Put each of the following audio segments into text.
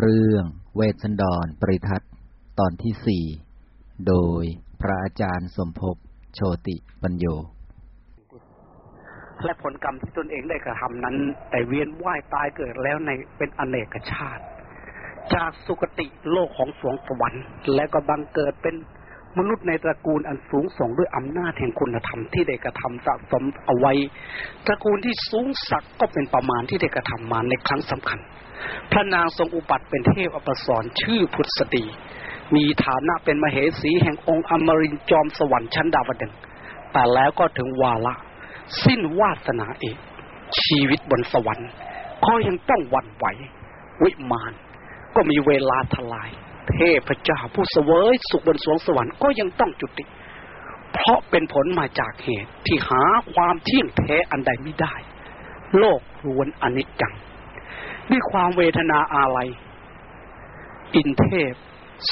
เรื่องเวชสันดรปริทัศน์ตอนที่สี่ โดยพระอาจารย์สมภพโชติปัญโย และผลกรรมที่ตนเองได้กระทำนั้น แต่เวียนว่ายตายเกิดแล้วในเป็นอเนกชาติ จากสุคติโลกของสวงสวรรค์ และก็บังเกิดเป็น มนุษย์ในตระกูลอันสูงส่งด้วยอำนาจแห่งคุณธรรมที่ได้กระทำสะสมเอาไว้ ตระกูลที่สูงสักก็เป็นประมาณที่ได้กระทำมาในครั้งสำคัญ พระนางทรงอุปัติเป็นเทพอปสรชื่อพุทธสตรีมีฐานะเป็นมเหสีแห่งองค์อมรินจอมสวรรค์ชั้นดาวดึงแต่แล้วก็ถึงวาระ สิ้นวาสนาเอกชีวิตบนสวรรค์ก็ยังต้องหวั่นไหว วิมานก็มีเวลาทลาย เทพเจ้าผู้เสวยสุขบนสวงสวรรค์ก็ยังต้องจุติ เพราะเป็นผลมาจากเหตุที่หาความเที่ยงแท้อันใดไม่ได้ โลกล้วนอนิจจังด้วยความเวทนาอาลัย อินเทพ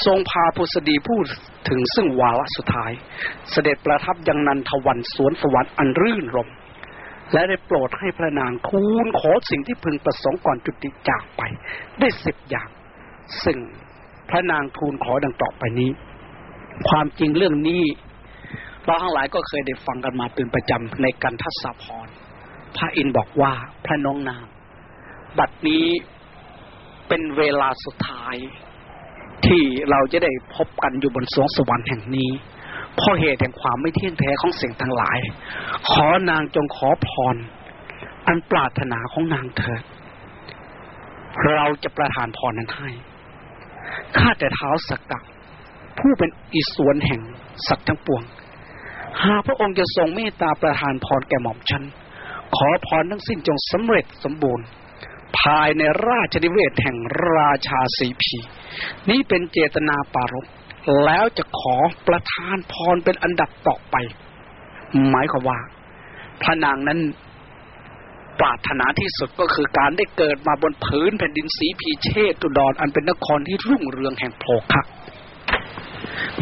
ทรงพาพุสดีพูดถึงซึ่งวาระสุดท้าย เสด็จประทับยังนันทวันสวนสวรรค์อันรื่นรม และได้โปรดให้พระนางทูลขอสิ่งที่พึงประสงค์ก่อนจุติจากไป ได้สิบอย่าง ซึ่ง พระนางทูลขอดังต่อไปนี้ ความจริงเรื่องนี้ เราทั้งหลายก็เคยได้ฟังกันมาเป็นประจำในกันทัศพรพระอินบอกว่าพระน้องนาง บัดนี้เป็นเวลาสุดท้าย ที่เราจะได้พบกันอยู่บนสวงสวรรค์แห่งนี้เพราะเหตุแห่งความไม่เที่ยงแท้ของสิ่งทั้งหลาย ขอนางจงขอพร อันปรารถนาของนางเถิด เราจะประทานพรนั้นให้ ข้าแต่เท้าสกกัผู้เป็นอิศวรแห่งสัตว์ทั้งปวง หากพระองค์จะทรงเมตตาประทานพรแก่หม่อมฉัน ขอพรทั้งสิ้นจงสำเร็จสมบูรณ์ ภายในราชนิเวศแห่งราชาสีพีนี้เป็นเจตนาปารบแล้วจะขอประทานพรเป็นอันดับต่อไป หมายความว่าพระนางนั้น ปรารถนาที่สุดก็คือการได้เกิดมาบนผืนแผ่นดินสีพีเชตุดรอันเป็นนครที่รุ่งเรืองแห่งโภคะ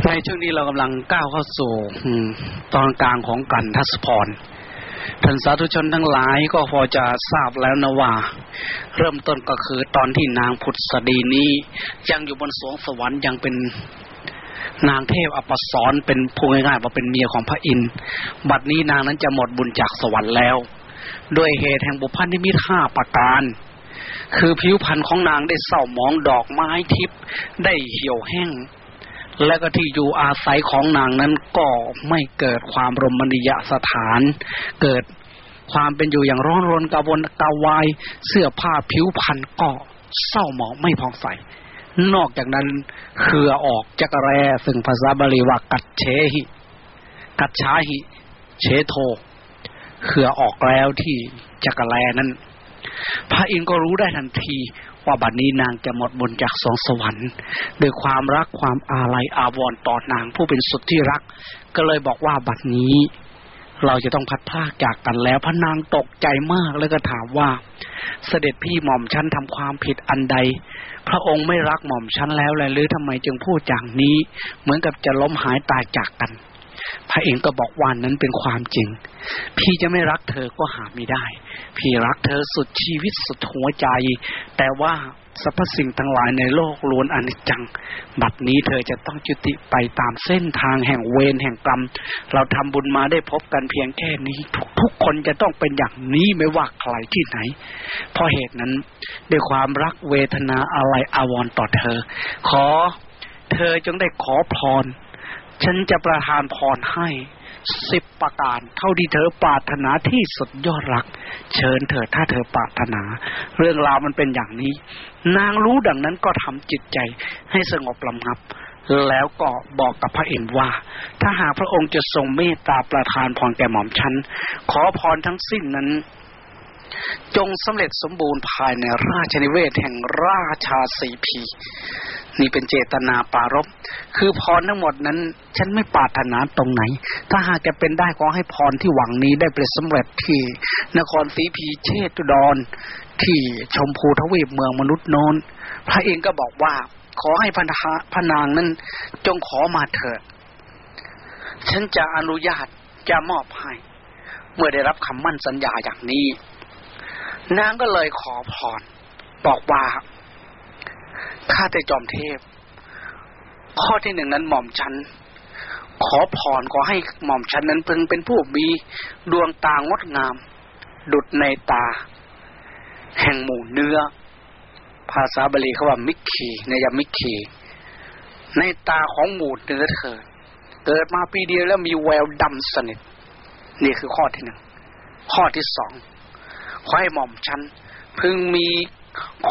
ในช่วงนี้เรากำลังก้าวเข้าสู่ตอนกลางของกันทัศพรท่านสาธุชนทั้งหลายก็พอจะทราบแล้วนะว่า เริ่มต้นก็คือตอนที่นางพุทธสดีนี้ ยังอยู่บนสวงสวรรค์ยังเป็นนางเทพอปสรเป็นพูดง่ายๆว่าเป็นเมียของพระอินทร์บัดนี้นางนั้นจะหมดบุญจากสวรรค์แล้ว ด้วยเหตุแห่งบุพันิมิตห้าประการ คือผิวพรรณของนางได้เศร้าหมองดอกไม้ทิพย์ได้เหี่ยวแห้ง และก็ที่อยู่อาศัยของนางนั้นก็ไม่เกิดความรมณียสถาน เกิดความเป็นอยู่อย่างร้อนรนกระวนกระวาย เสื้อผ้าผิวพรรณก็เศร้าหมองไม่พองใส นอกจากนั้นเคือออกจักรแรซึ่งภาษาบาลีว่ากัดเชหิ กัดชาหิ เชโท เคือออกแล้วที่จักรแรนั้น พระอินทร์ก็รู้ได้ทันทีว่าบัดนนี้นางจะหมดบุญจากสองสวรรค์ด้วยความรักความอาลัยอาวรณ์ต่อนางผู้เป็นสุดที่รัก ก็เลยบอกว่าบัดนี้ เราจะต้องพัดพากจากกันแล้วพระนางตกใจมากแล้วก็ถามว่า เสด็จพี่หม่อมฉันทำความผิดอันใด พระองค์ไม่รักหม่อมฉันแล้วเลยหรือทำไมจึงพูดอย่างนี้ เหมือนกับจะล้มหายตายจากกัน พระเองก็บอกว่านั้นเป็นความจริง พี่จะไม่รักเธอก็หาไม่ได้ พี่รักเธอสุดชีวิตสุดหัวใจ แต่ว่าสรรพสิ่งทั้งหลายในโลกล้วนอนิจจัง บัดนี้เธอจะต้องจุติไปตามเส้นทางแห่งเวรแห่งกรรม เราทำบุญมาได้พบกันเพียงแค่นี้ ทุกทุกคนจะต้องเป็นอย่างนี้ไม่ว่าใครที่ไหน เพราะเหตุนั้นด้วยความรักเวทนาอะไรอาวรต่อเธอ ขอเธอจงได้ขอพร ฉันจะประทานพรให้สิบประการเท่าที่เธอปรารถนาที่สุดยอดรัก เชิญเธอถ้าเธอปรารถนา เรื่องราวมันเป็นอย่างนี้ นางรู้ดังนั้นก็ทำจิตใจให้สงบลำงับ แล้วก็บอกกับพระเอินว่า ถ้าหากพระองค์จะทรงเมตตาประทานพรแก่หม่อมฉันขอพรทั้งสิ้นนั้น จงสำเร็จสมบูรณ์ภายในราชนิเวศแห่งราชาสีพี นี่เป็นเจตนาปารบคือพรทั้งหมดนั้น ฉันไม่ปรารถนาตรงไหน ถ้าหากจะเป็นได้ขอให้พรที่หวังนี้ได้เป็นสำเร็จที่ นครศรีพีเชตุดร ที่ชมพูทวีปเมืองมนุษย์โนนพระเองก็บอกว่า ขอให้พันธะพนางนั้น จงขอมาเถิด ฉันจะอนุญาตจะมอบให้ เมื่อได้รับคำมั่นสัญญาอย่างนี้ นางก็เลยขอพรบอกว่า ข้าแต่จอมเทพ ข้อที่หนึ่งนั้นหม่อมฉัน ขอพรขอให้หม่อมฉันนั้นเพึงเป็นผู้มีดวงตางดงาม ดุดในตา แห่งหมู่เนื้อ ภาษาบาลีเขาว่ามิกขีในยามิกขีในตาของหมู่เนื้อเธอเกิดมาปีเดียวแล้วมีแววดำสนิท นี่คือข้อที่หนึ่ง ข้อที่สองขอให้หม่อมฉันพึงมี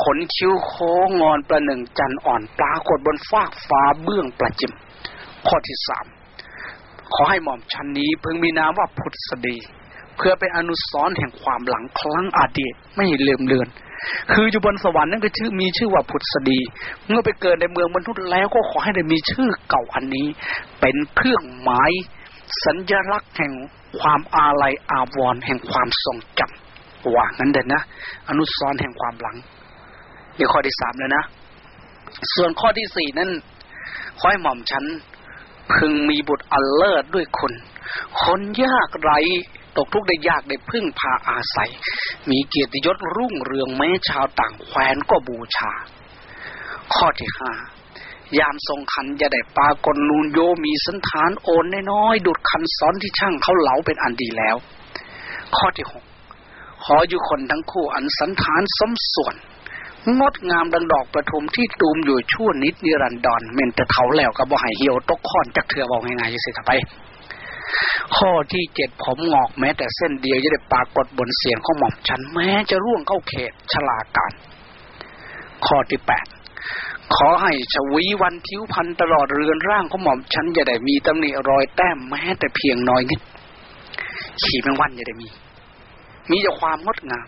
ขนคิ้วโค้งงอนประหนึ่งจันอ่อนปรากฏบนฟากฟ้าเบื้องประจิม ข้อที่สามขอให้หม่อมชันนี้พึงมีนามว่าพุทธสดี เพื่อเป็นอนุสรณ์แห่งความหลังครั้งอดีตไม่ลืมเลือน คืออยู่บนสวรรค์นั่นก็ชื่อมีชื่อว่าพุทธสดี เมื่อไปเกิดในเมืองมนุษย์แล้วก็ขอให้ได้มีชื่อเก่าอันนี้ เป็นเครื่องหมายสัญลักษณ์แห่งความอาลัยอาวรณ์แห่งความทรงจำว่างั้นเด่นนะ อนุสรณ์แห่งความหลัง นี่ข้อที่สามแล้วนะ ส่วนข้อที่สี่นั้นขอให้หม่อมฉันพึงมีบุตรอัลเลิศด้วยคนคนยากไรตกทุกข์ได้ยากได้พึ่งพาอาศัย มีเกียรติยศรุ่งเรืองแม้ชาวต่างแคว้นก็บูชา ข้อที่ห้ายามทรงคันจะได้ปากลนูนโยมีสันฐานโอนน้อยๆดุดคันซ้อนที่ช่างเขาเหลาเป็นอันดีแล้ว ข้อที่หกขออยู่คนทั้งคู่อันสันฐานสมส่วน งดงามดังดอกประทุมที่ตูมอยู่ชั่วนิดนิรันดรเมนแต่เถาแล้วก็บ่หายเหี่ยวตกค้อนจักเถื่อบอกง่ายๆสิทไป ข้อที่เจ็ดผมงอกแม้ แต่เส้นเดียวจะได้ปากดบนเสียงของหม่อมฉันแม้จะร่วงเข้าเขตชลาการ ข้อที่แปดขอให้ชวีวันทิวพันตลอดเรือนร่างของหม่อมฉันจะได้มีตำหนิรอยแต้มแม้แต่เพียงน้อยนิด ขี่แมงวันจะได้มี มีแต่ความงดงาม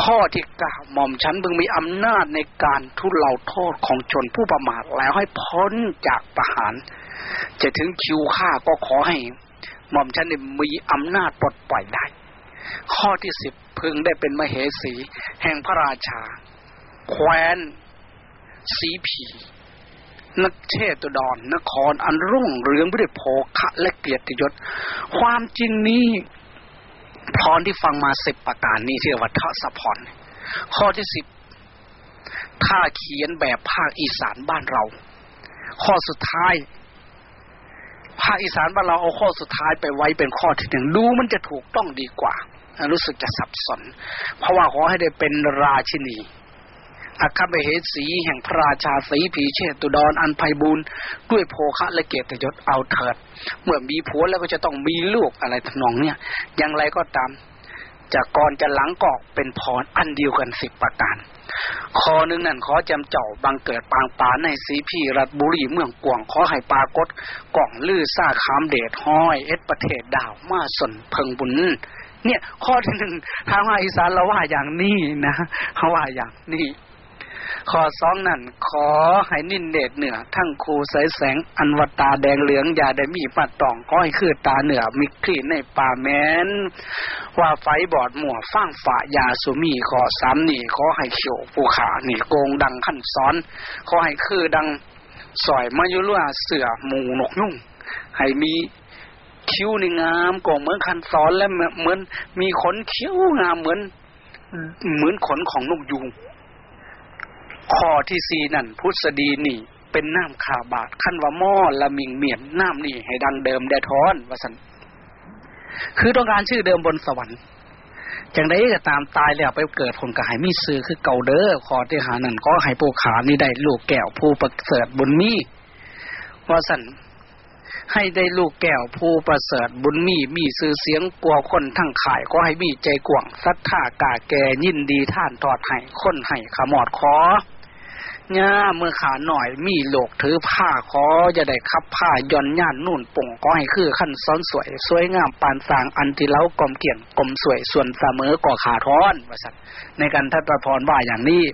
ข้อที่เก้าหม่อมฉันบึงมีอำนาจในการทุเลาโทษของชนผู้ประมาทแล้วให้พ้นจากประหาร จะถึงคิวฆ่าก็ขอให้ หม่อมฉันมีอำนาจปลดปล่อยได้ ข้อที่สิบพึงได้เป็นมเหสี แห่งพระราชา แคว้น สีผีนักเทตุดอนนครอันรุ่งเรืองด้วยโภคะและเกียรติยศ ความจริงนี้ พรที่ฟังมาสิบประการนี้ที่ว่าทศพรข้อที่สิบถ้าเขียนแบบภาคอีสานบ้านเรา ข้อสุดท้ายภาคอีสานบ้านเราเอาข้อสุดท้ายไปไว้เป็นข้อที่หนึ่งดูมันจะถูกต้องดีกว่า รู้สึกจะสับสน เพราะว่าขอให้ได้เป็นราชินี อาคเบเหสีแห่งพระราชาสีผีเชตุดรออันไพบูลด้วยโภคะและเกียรติยศเอาเถิด เมื่อมีผัวแล้วก็จะต้องมีลูกอะไรทนองเนี่ยอย่างไรก็ตามจากก่อนจะหลังกอกเป็นพรอันเดียวกันสิบประการขอหนึ่งนั่นขอจำเจ้าบังเกิดปางปาในสีพีรัฐบุรีเมืองกวงขอให้ปากดกล่องลือซ่าคามเดชห้อย เอ็ดประเทศดาวมาสนเพิงบุญเนี่ย ข้อที่หนึ่งทางภาคอีสานเราว่าอย่างนี้นะเขาว่าอย่างนี้ ข้อสองนั่นขอให้นินเดชเหนือ ทั้งคูใสแสงอันวตาแดงเหลืองอย่าได้มีปัดตองก้อยคือตาเหนือมิคลีในป่าแม้น ว่าไฟบอดหมัวฟ้างฝายาสุมีขอสามนี่ขอให้เขียวปูขานี่โกงดังขั้นซ้อน ขอให้คือดังสอยมายุล่าเสือหมูนกยุ่ง ให้มีคิ้วในงามกงเหมือนคันซ้อนและเหมือนมีขนคิ้วงามเหมือน เหมือนขนของนกยุง ข้อที่สี่นั่นพุทธดีนี่ เป็นน้ำขาบาทขั้นว่าหม้อละมิงเมียนน้ำนี่ให้ดังเดิมแดท้อนวสันคือต้องการชื่อเดิมบนสวรรค์จังไดก็ตามตายแล้วไปเกิดผลกายมีซื้อคือเก่าเด้อขอที่หานั่นก็ให้ปูขานี่ได้ลูกแก้วผู้ประเสริฐบุญมีว่าสันให้ได้ลูกแก้วผู้ประเสริฐบุญมีมีซื้อเสียงกลัวคนทั้งขายก็ให้มีใจกว่างสัทธากาแกยินดีท่านทอดให้คนให้ขมอดคอ เนี่ยเมื่อขาหน่อยมีโลกถือผ้าขอจะได้ขับผ้าย่อนย่านนุ่นป่งก็ให้คือขั้นซ้อนสวย สวยงามปานสางอันที่เล้ากลมเกี่ยงกลมสวยส่วนเสมอก่อขาท้อนว่าสัตในการทัดประพรว่าอย่างนี้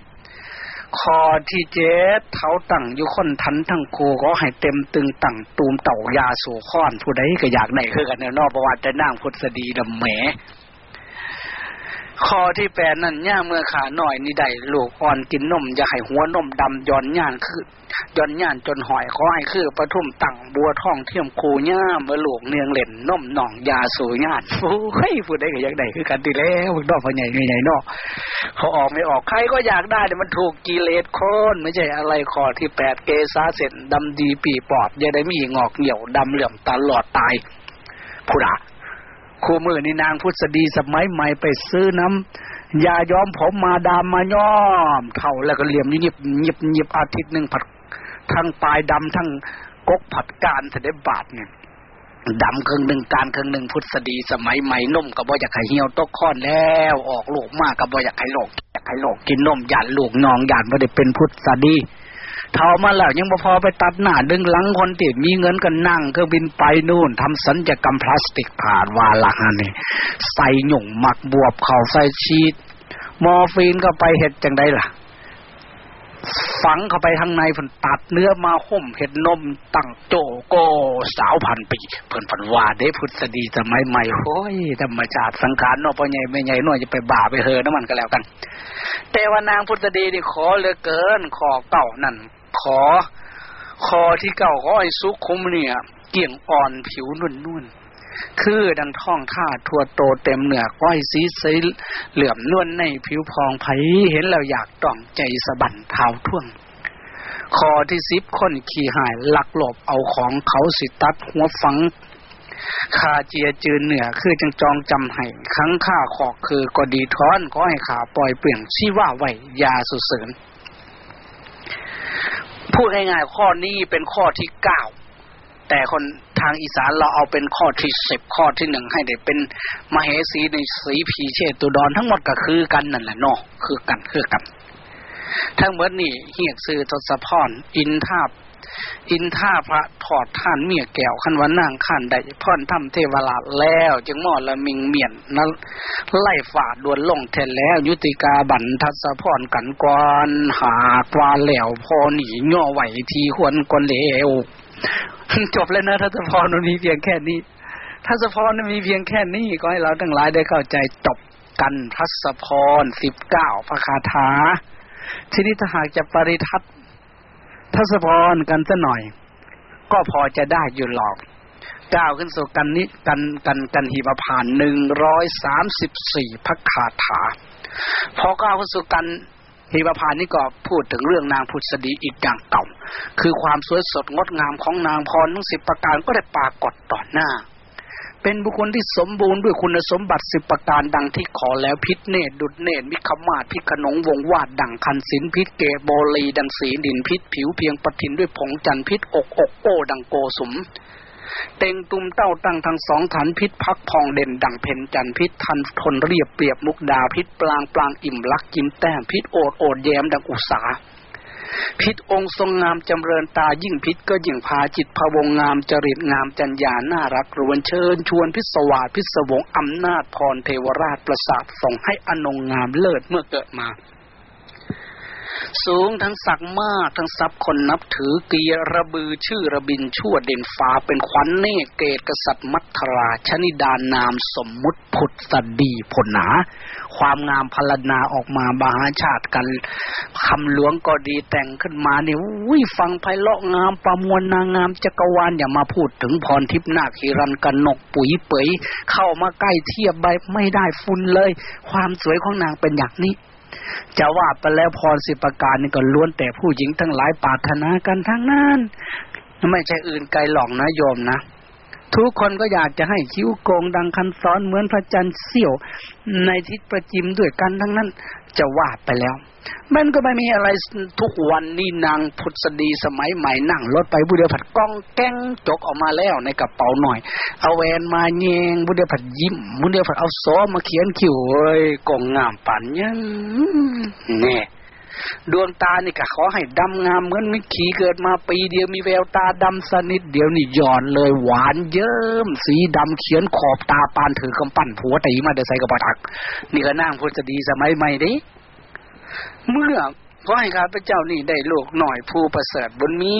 คอที่เจ็ดเท้าตั้งยู่คนทันทั้งคูก็ให้เต็มตึงตั้งตูมเต่ายาสู่ค้อนผู้ใดก็อยากได้คือกันเนนอกประวัติจะนั่งพุทธดีดำแหม ข้อที่แปดนั่นย่าเมื่อขาหน่อยนี่ได้ลูกอ่อนกินนมอย่าให้หัวนมดำย้อนย่านคือย้อนย่านจนหอยขอให้คือประทุมตั้งบัวท่องเทียมคูย่าเมื่อลูกเนียงเล่นนมหนองยาสู่ย่านโอ้ยพูดได้ก็ยังได้คือกันดีแล้วมึงนอกพใหญ่ใหญ่นอกเขาออกไม่ออกใครก็อยากได้แต่มันถูกกิเลสคนไม่ใช่อะไรข้อที่แปดเกษาเสร็จดำดีปีปอดอย่าได้มีงอกเหี่ยวดำเหลื่อมตลอดตายผู้ด่า คู่มือนี่นางพุทธดีสมัยใหม่ไปซื้อน้ำยาย้อมผมมาดามมาย้อมเท่าแล้วก็เหลี่ยมยิบยิบยิบอาทิตย์หนึ่งผัดทั้งปลายดำทั้งกกผัดการเสด็จบาทเนี่ยดำครึ่งหนึ่งการครึ่งหนึ่งพุทธดีสมัยใหม่นมกับบ่อยากให้เหี่ยวตกค้อนแล้วออกลูกมากกับบ่อยากให้โลกอยากให้โลกกินนมหยานลูกนองหยานว่ได้เป็นพุทธดี เท่ามาแล้วยังพอไปตัดหน้าดึงหลังคนที่มีเงินกันนั่งเครื่องบินไปนู่นทำสัญญกรรมพลาสติกผ่านวาละฮันนี่ใส่หยุ่งหมักบวบเข่าใส่ชีดมอร์ฟีนก็ไปเห็ดจังไดล่ะ ฝังเข้าไปข้างในผนตัดเนื้อมาห่มเห็ดนมตั้งโจโกสาวพันปีเพิ่นฝันว่าเด้พุทธดีสมัยใหม่โอ้ยธรรมชาติสังขารนาะพ่อใหญ่แม่ใหญ่น้อยจะไปบ่าไปเฮอน้ำมันก็แล้วกัน แต่ว่านางพุทธดีนี่ขอเหลือเกินขอเก่านั่น ขอ คอที่เก่าก็ไอ้สุขุมเนี่ย เกี่ยงอ่อนผิวนุ่นนุ่นคือดังท่องท่าทั่วโตเต็มเหนือก้อยสีสีเหลื่อมนวลในผิวพองไผเห็นแล้วอยากต้องใจสะบันเท้าท่วง คอที่ซิบคนขี่หายหลักหลบเอาของเขาสิตัดหัวฝังคาเจียจืนเหนือคือจังจองจำให้ครั้งข้าขอกคือกอดีท้อนขอให้ขาปล่อยเปลี่ยนชี้ว่าไหวยาสุเสริญ พูดง่ายๆข้อนี้เป็นข้อที่เก้าแต่คนทางอีสานเราเอาเป็นข้อที่สิบข้อที่หนึ่งให้ได้เป็นมเหสีในสีผีเชตุดอนทั้งหมดก็คือกันนั่นแหละเนาะคือกันคือกัน ทั้งหมดนี่เฮียกซื้อทศพรอินทาบ อินท่าพระถอดท่านเมียแก้วขันวันนางขันใดพ่อนทำเทวราชแล้ว จึงมอละมิงเมียนนั้นไล่ฝ่าดวนลงแทนแล้ว ยุติกาบันทัศพรกันกวนหากวาแล้วพอหนีย่อไหวทีควรกนเลวจบแล้วนะทัศพรมันมีเพียงแค่นี้ทัศพรมีเพียงแค่นี้ก็ให้เราทั้งหลายได้เข้าใจจบกันทัศพรสิบเก้าพระคาถาทีนี้ถ้าหากจะปริทัศ ทัศพรกันซะหน่อย ก็พอจะได้อยู่หรอกก้าวขึ้นสู่กันนี้กันกันกันหิมพานหนึ่งร้อยสามสิบสี่พระคาถา พอก้าวขึ้นสู่กันหิมพานนี้ก็พูดถึงเรื่องนางพุทธดีอีกอย่างเก่า คือความสวยสดงดงามของนางพรทั้งสิบประการก็ได้ปรากฏต่อหน้า เป็นบุคคลที่สมบูรณ์ด้วยคุณสมบัติสิบประการดังที่ขอแล้วพิษเนตดุดเนตมิขมาศพิขนงวงวาดดังคันศิลพิษเกโบลีดังสีดินพิษผิวเพียงปทินด้วยผงจันพิษอกอกโอดังโกสมเต็งตุมเต้าตั้งทั้งสองฐานพิษพักพองเด่นดังเพนจันพิษทันทนเรียบเปรียบมุกดาพิษปลางปลางอิ่มลักกิมแต้มพิษโอดโอดแยมดังอุสา พิษองค์ทรงงามจำเริญตายิ่งพิษก็ยิ่งพาจิตพวงงามจริตงามจัญญาน่ารักรวนเชิญ ชวนพิศวาสพิศวงอำนาจพรเทวราชประสาทส่งให้อนงงามเลิศเมื่อเกิดมา สูงทั้งศักดิ์มากทั้งทรัพย์คนนับถือเกียระบือชื่อระบินชั่วเด่นฟ้าเป็นขวัญเนเกตกษัตริย์มัทราชนิดานามสมมุติพุทธดีผลหนา ความงามพลนาออกมาบาหาชาติกันคำหลวงก็ดีแต่งขึ้นมาเนี่ยวิฟังไพเราะงามประมวลนางงามจักรวาลอย่ามาพูดถึงพรทิพนาคีรันกันนกปุ๋ยเปยเข้ามาใกล้เทียบใบไม่ได้ฟุนเลย ความสวยของนางเป็นอย่างนี้ จะว่าไปแล้วพรสิประการนี่ก็ล้วนแต่ผู้หญิงทั้งหลายปารถนากันทั้งนั้นไม่ใช่อื่นไกลหลอกนะโยมนะ ทุกคนก็อยากจะให้คิ้วโกงดังคันซ้อนเหมือนพระจันทร์เสี่ยว ในทิศประจิมด้วยกันทั้งนั้น จะว่าไปแล้ว มันก็ไม่มีอะไรทุกวันนี่นางพุทธดีสมัยใหม่นั่งรถไปบุเดียผัดกล้องแก้งจกออกมาแล้วในกระเป๋าหน่อย เอาแวนมาแยงบุเดียผัดยิ้มบุเดียผัดเอาซอมาเขียนคิ้วเอ้ยกองงามปั่นยังเนี่ย ดวงตานี่ก็ขอให้ดำงามเหมือนมิขีเกิดมาปีเดียวมีแววตาดำสนิทเดียวนี่หย่อนเลยหวานเยิ้มสีดำเขียนขอบตาปานถือกำปั้นผัวตีมาเดใส่กระปทัก นี่ก็นั่งพุทธดีสมัยใหม่ดิเมื่อขอให้ข้าพเจ้านี่ได้ลูกหน่อยผู้ประเสริฐบนมี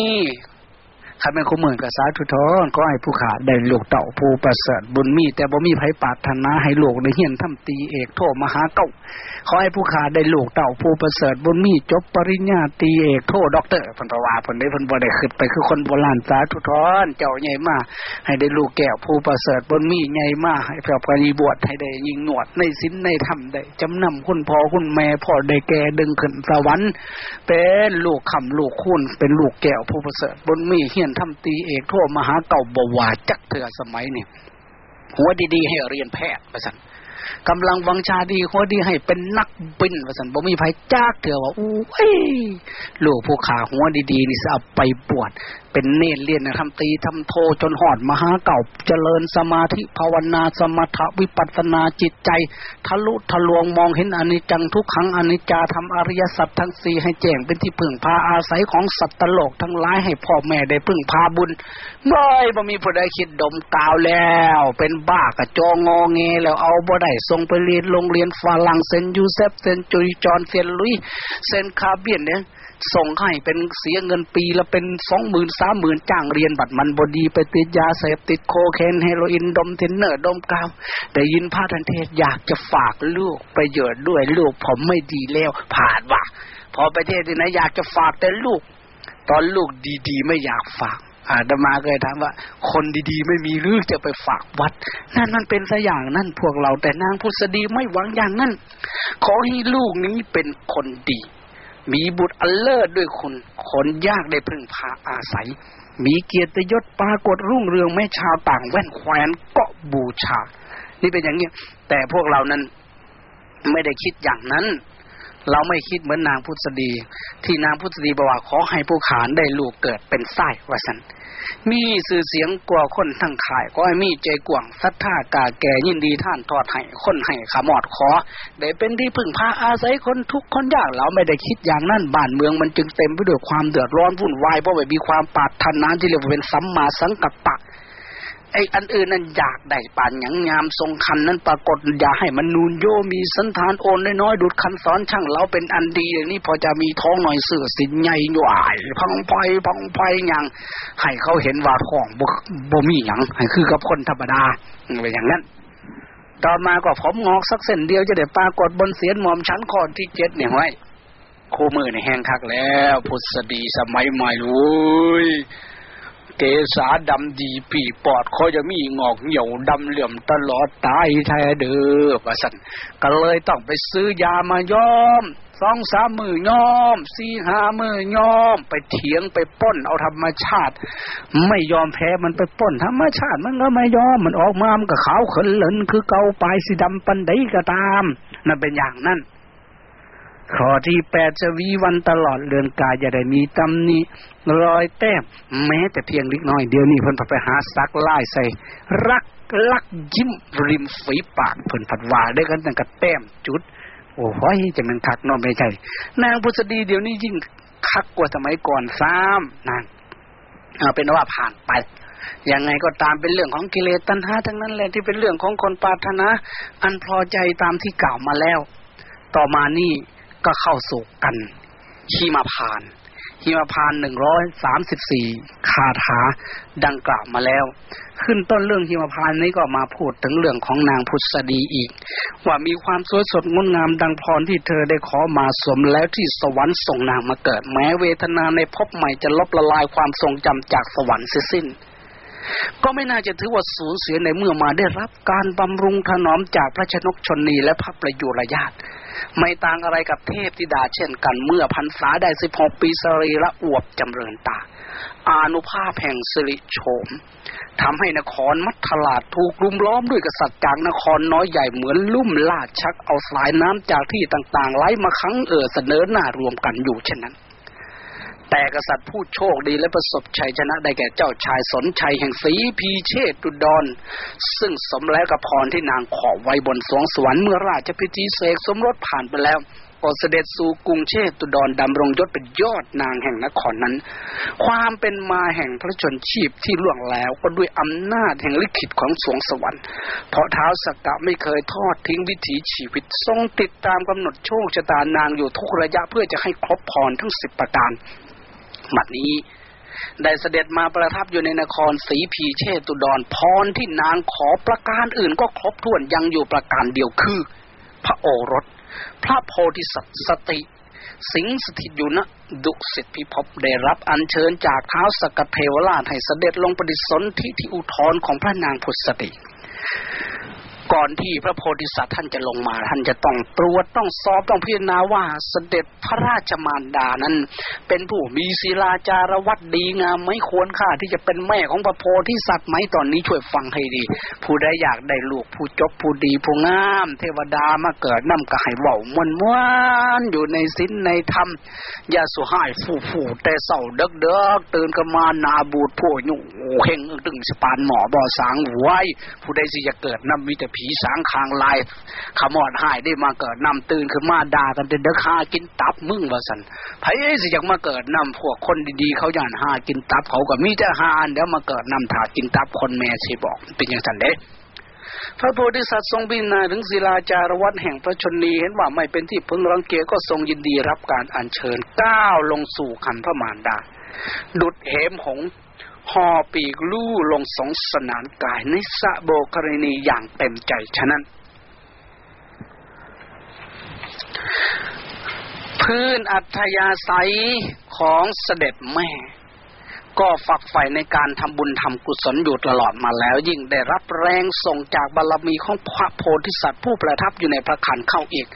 ข้าเป็นคู่มือกับสาธุทอนก็ให้ผู้ขาได้ลูกเต่าผู้ประเสริฐบุญมี แต่บ่มีไผปาถนาให้ลูกได้เฮียนทำตีเอกโทมหาเก้าขอให้ผู้ขาได้ลูกเต่าผู้ประเสริฐบุญมีจบปริญญาตีเอกโทด็อกเตอร์พิ่นตว่าเพิ่นได้เพิ่นบ่ได้ขึ้นไปคือคนโบราณสาธุทอนเจ้าใหญ่มาให้ได้ลูกแก้วผู้ประเสริฐบุญมีใหญ่มาให้พระปฏิบวชให้ได้ยิงหนวดในศีลในธรรมได้จำนำคุณพ่อคุณแม่พ่อได้แก่ดึงขึ้นสวรรค์เป็นลูกคำลูกคุณเป็นลูกแก้วผู้ประเสริฐบุญมีเฮียนทำตีเอกโทมหาเก่าบวาจักเถื่อสมัยนี่หัวดีๆให้เรียนแพทย์ประสัน กำลังวังชาดีหัวดีให้เป็นนักบินประสันบ่มีภัยจ้าเถื่อว่าอู้เอ้ลูกผู้ขาหัวดีๆนี่จะเอาไปบวชเป็นเนรเรียนนะทำตีทำโทจนหอดมหาเก่าเจริญสมาธิภาวนาสมถวิปัสนาจิตใจ ทะลุทะลวงมองเห็นอนิจจังทุกขังอนัตตาทำอริยสัจทั้งสี่ให้แจ้งเป็นที่พึ่งพาอาศัยของสัตว์ตโลกทั้งหลายให้พ่อแม่ได้พึ่งพาบุญเมื่อยบ่มีผู้ใดคิดดมกาวแล้ว เป็นบ้ากระจองอแงแล้วเอาบ่ได้ส่งไปเรียนโรงเรียนฝรั่งเซนต์โยเซฟเซนต์จุยจอห์นเซนต์หลุยส์เซนต์คาเบรียลเนี่ย ส่งให้เป็นเสียเงินปีละเป็นสองหมื่นสามหมื่นจ้างเรียนบัดมันบ่ดีไปติดยาเสพติดโคเคนเฮโรอีนดมทินเนอร์ดมกาวแต่ยินพระทันเทศอยากจะฝากลูกไปเยอะด้วยลูกผมไม่ดีแล้วผ่านว่ะพอไปเทศที่ไหนอยากจะฝากแต่ลูก ตอนลูกดีๆ ไม่อยากฝากอาตมาเคยถามว่า คนดีๆ ไม่มีหรือจะไปฝากวัด นั่นมันเป็นสอย่างนั่นพวกเราแต่นางพุทธดีไม่หวังอย่างนั้นขอให้ลูกนี้เป็นคนดี มีบุตรอันเลิศด้วยคนคนยากได้พึ่งพาอาศัย มีเกียรติยศปรากฏรุ่งเรืองไม่ชาวต่างแว่นแควนก็บูชา นี่เป็นอย่างนี้แต่พวกเรานั้นไม่ได้คิดอย่างนั้น เราไม่คิดเหมือนนางพุทธดี ที่นางพุทธดีบอกว่าขอให้ผู้ขานได้ลูกเกิดเป็นไส้วสัน มีสื่อเสียงกว่าคนทั้งขาย ก็ให้มีใจกว่างศรัทธากาแก่ยินดีท่านทอดให้คนให้ขมอดขอ ได้เป็นที่พึ่งพาอาศัยคนทุกคนยากเราไม่ได้คิดอย่างนั้นบ้านเมืองมันจึงเต็มไปด้วยความเดือดร้อนวุ่นวายเพราะว่มีความปาดทันนั้นที่เรียกว่าเป็นสัมมาสังกัปปะ ไอ้อันอื่นนั่นอยากได้ป่านหยังงามทรงคันนั้นปรากฏอย่าให้มันนูนโยมีสันทานโอนน้อยๆดูดคันสอนช่างเราเป็นอันดีอย่างนี้พอจะมีท้องหน่อยเสือสินใหญ่หน่วยพังไฟพังไฟอย่างให้เขาเห็นว่าท้องบ่บมีหยังให้คือกับคนธรรมดาเป็นอย่างนั้นต่อมาก็ผมงอกสักเส้นเดียวจะได้ปรากฏบนเสียนหมอมชั้นคอนที่เจ็ดเนี่ยไว้คู่มือในแห้งคักแล้ว พุทธดีสมัยใหม่เลย เกษาดำดีปีปอดเขาจะมีงอกเหี่ยวดำเหลื่อมตลอดตายแท้เด้อว่าสันก็เลยต้องไปซื้อยามาย้อมสองสามมือย้อมสี่ห้ามือย้อม ไปเถียงไปป้นเอาธรรมชาติ ไม่ยอมแพ้มันไปป้นธรรมชาติมันก็ไม่ยอมมันออกมามันก็ขาวเขินเหลินคือเกาปลายสีดำปันไดก็ตามนั่นเป็นอย่างนั้น ข้อที่แปดจะวีวันตลอดเรือนกายอย่าได้มีตำหนี้รอยแต้มแม้แต่เพียงเล็กน้อยเดี๋ยวนี้เพิ่นไปหาซักไล่ใส่ รักลักยิ้มริมฝีปากเพิ่นผัดว่าได้กันตั้งกระแต้มจุด โอ้โหจะมันคักนอนไม่ใช่นางพุทธดีเดี๋ยวนี้ยิ่งคักกว่าสมัยก่อนซ้ำนางเอาเป็นว่าผ่านไปยังไงก็ตามเป็นเรื่องของกิเลสตัณหาทั้งนั้นแหละที่เป็นเรื่องของคนปารถนาอันพอใจตามที่กล่าวมาแล้ว ต่อมานี่ ก็เข้าสู่กันขีมาพานหิมาพานหนึ่งร้อยสามสิบสี่คาถาดังกล่าวมาแล้ว ขึ้นต้นเรื่องหิมาพานนี้ก็มาพูดถึงเรื่องของนางพุทธดีอีก ว่ามีความสวยสดงดงามดังพรที่เธอได้ขอมาสมแล้วที่สวรรค์ส่งนางมาเกิด แม้เวทนาในภพใหม่จะลบละลายความทรงจำจากสวรรค์สิ้น ก็ไม่น่าจะถือว่าสูญเสียในเมื่อมาได้รับการบำรุงถนอมจากพระชนกชนนีและพระประยุรญาติ ไม่ต่างอะไรกับเทพธิดาเช่นกันเมื่อพันษาได้สิบหกปีสรีละอวบจำเริญตา อานุภาพแห่งสิริโฉมทำให้นครมัทลาดถูกลุมล้อมด้วยกษัตริย์จากนครน้อยใหญ่เหมือนลุ่มลาดชักเอาสายน้ำจากที่ต่างๆไหลมาคั้งเอ่อเสนอหน้ารวมกันอยู่เช่นนั้น แต่กษัตริย์ผู้โชคดีและประสบชัยชนะได้แก่เจ้าชายสนชัยแห่งสีพีเชตุดรซึ่งสมแล้วกับพรที่นางขอไว้บนสวงสวรรค์เมื่อราชพิธีเสกสมรสผ่านไปแล้วก็เสด็จสู่กรุงเชตุดรดำรงยศเป็นยอดนางแห่งนครนั้น ความเป็นมาแห่งพระชนชีพที่ล่วงแล้วก็ด้วยอำนาจแห่งลิขิตของสวงสวรรค์ เพราะเท้าสกกะไม่เคยทอดทิ้งวิถีชีวิตทรงติดตามกำหนดโชคชะตานางอยู่ทุกระยะเพื่อจะให้ครบพรทั้งสิบประการ บัดนี้ ได้เสด็จมาประทับอยู่ในนครศรีพีเชตุดรพรที่นางขอประการอื่นก็ครบถ้วนยังอยู่ประการเดียวคือ พระโอรส พระโพธิสัตว์สติ สิงสถิตอยู่ณดุสิตพิภพได้รับอัญเชิญจากเท้าสกเทวราชให้เสด็จลงปฏิสนธิที่อุทธรของพระนางพุทธสติ ก่อนที่พระโพธิสัตว์ท่านจะลงมา ท่านจะต้องตรวจต้องสอบต้องพิจารณาว่าเสด็จพระราชมารดานั้น เป็นผู้มีศีลาจารวัดดีงามไม่ควรค่าที่จะเป็นแม่ของพระโพธิสัตว์ไหมตอนนี้ช่วยฟังให้ดี ผู้ใดอยากได้ลูกผู้จบผู้ดีผู้งาม เทวดามาเกิดนำกระให้เบามวนมวนอยู่ในศีลในธรรมอย่าสุหายฟูฟูแต่เศร้าเด็กเด็กตื่นกันมานาบูดผู้ยุ่งเข่งตึงสปานหมอบอสางไว้ผู้ใดสิจะเกิดนำมีแต่ผีสางคางลายขมอดหายได้มาเกิดนำตื่นขึ้นมาด่ากันเด็กหากินตับมึงว่าสันไผสิอยากมาเกิดนำพวกคนดีๆเขาย่านหากินตับเขาก็มีแต่หาอันเดี๋ยวมาเกิดนำถากินตับคนแม่สิบอก เป็นอย่างนั้นเด้พระโพธิสัตว์ทรงบินาถึงศิลาจารวัตแห่งพระชนีเห็นว่าไม่เป็นที่พึงรังเกียจก็ทรงยินดีรับการอัญเชิญก้าวลงสู่ขันพระมารดาดุดเหมหง พอปีกลู่ลงสงสนานกายในสะโบกรณีอย่างเต็มใจฉะนั้น พื้นอัธยาศัยของเสด็จแม่ ก็ฝักใฝ่ในการทำบุญทำกุศลอยู่ตลอดมาแล้ว ยิ่งได้รับแรงส่งจากบารรมีของพระโพธิสัตว์ผู้ประทับอยู่ในพระขันเข้าอีก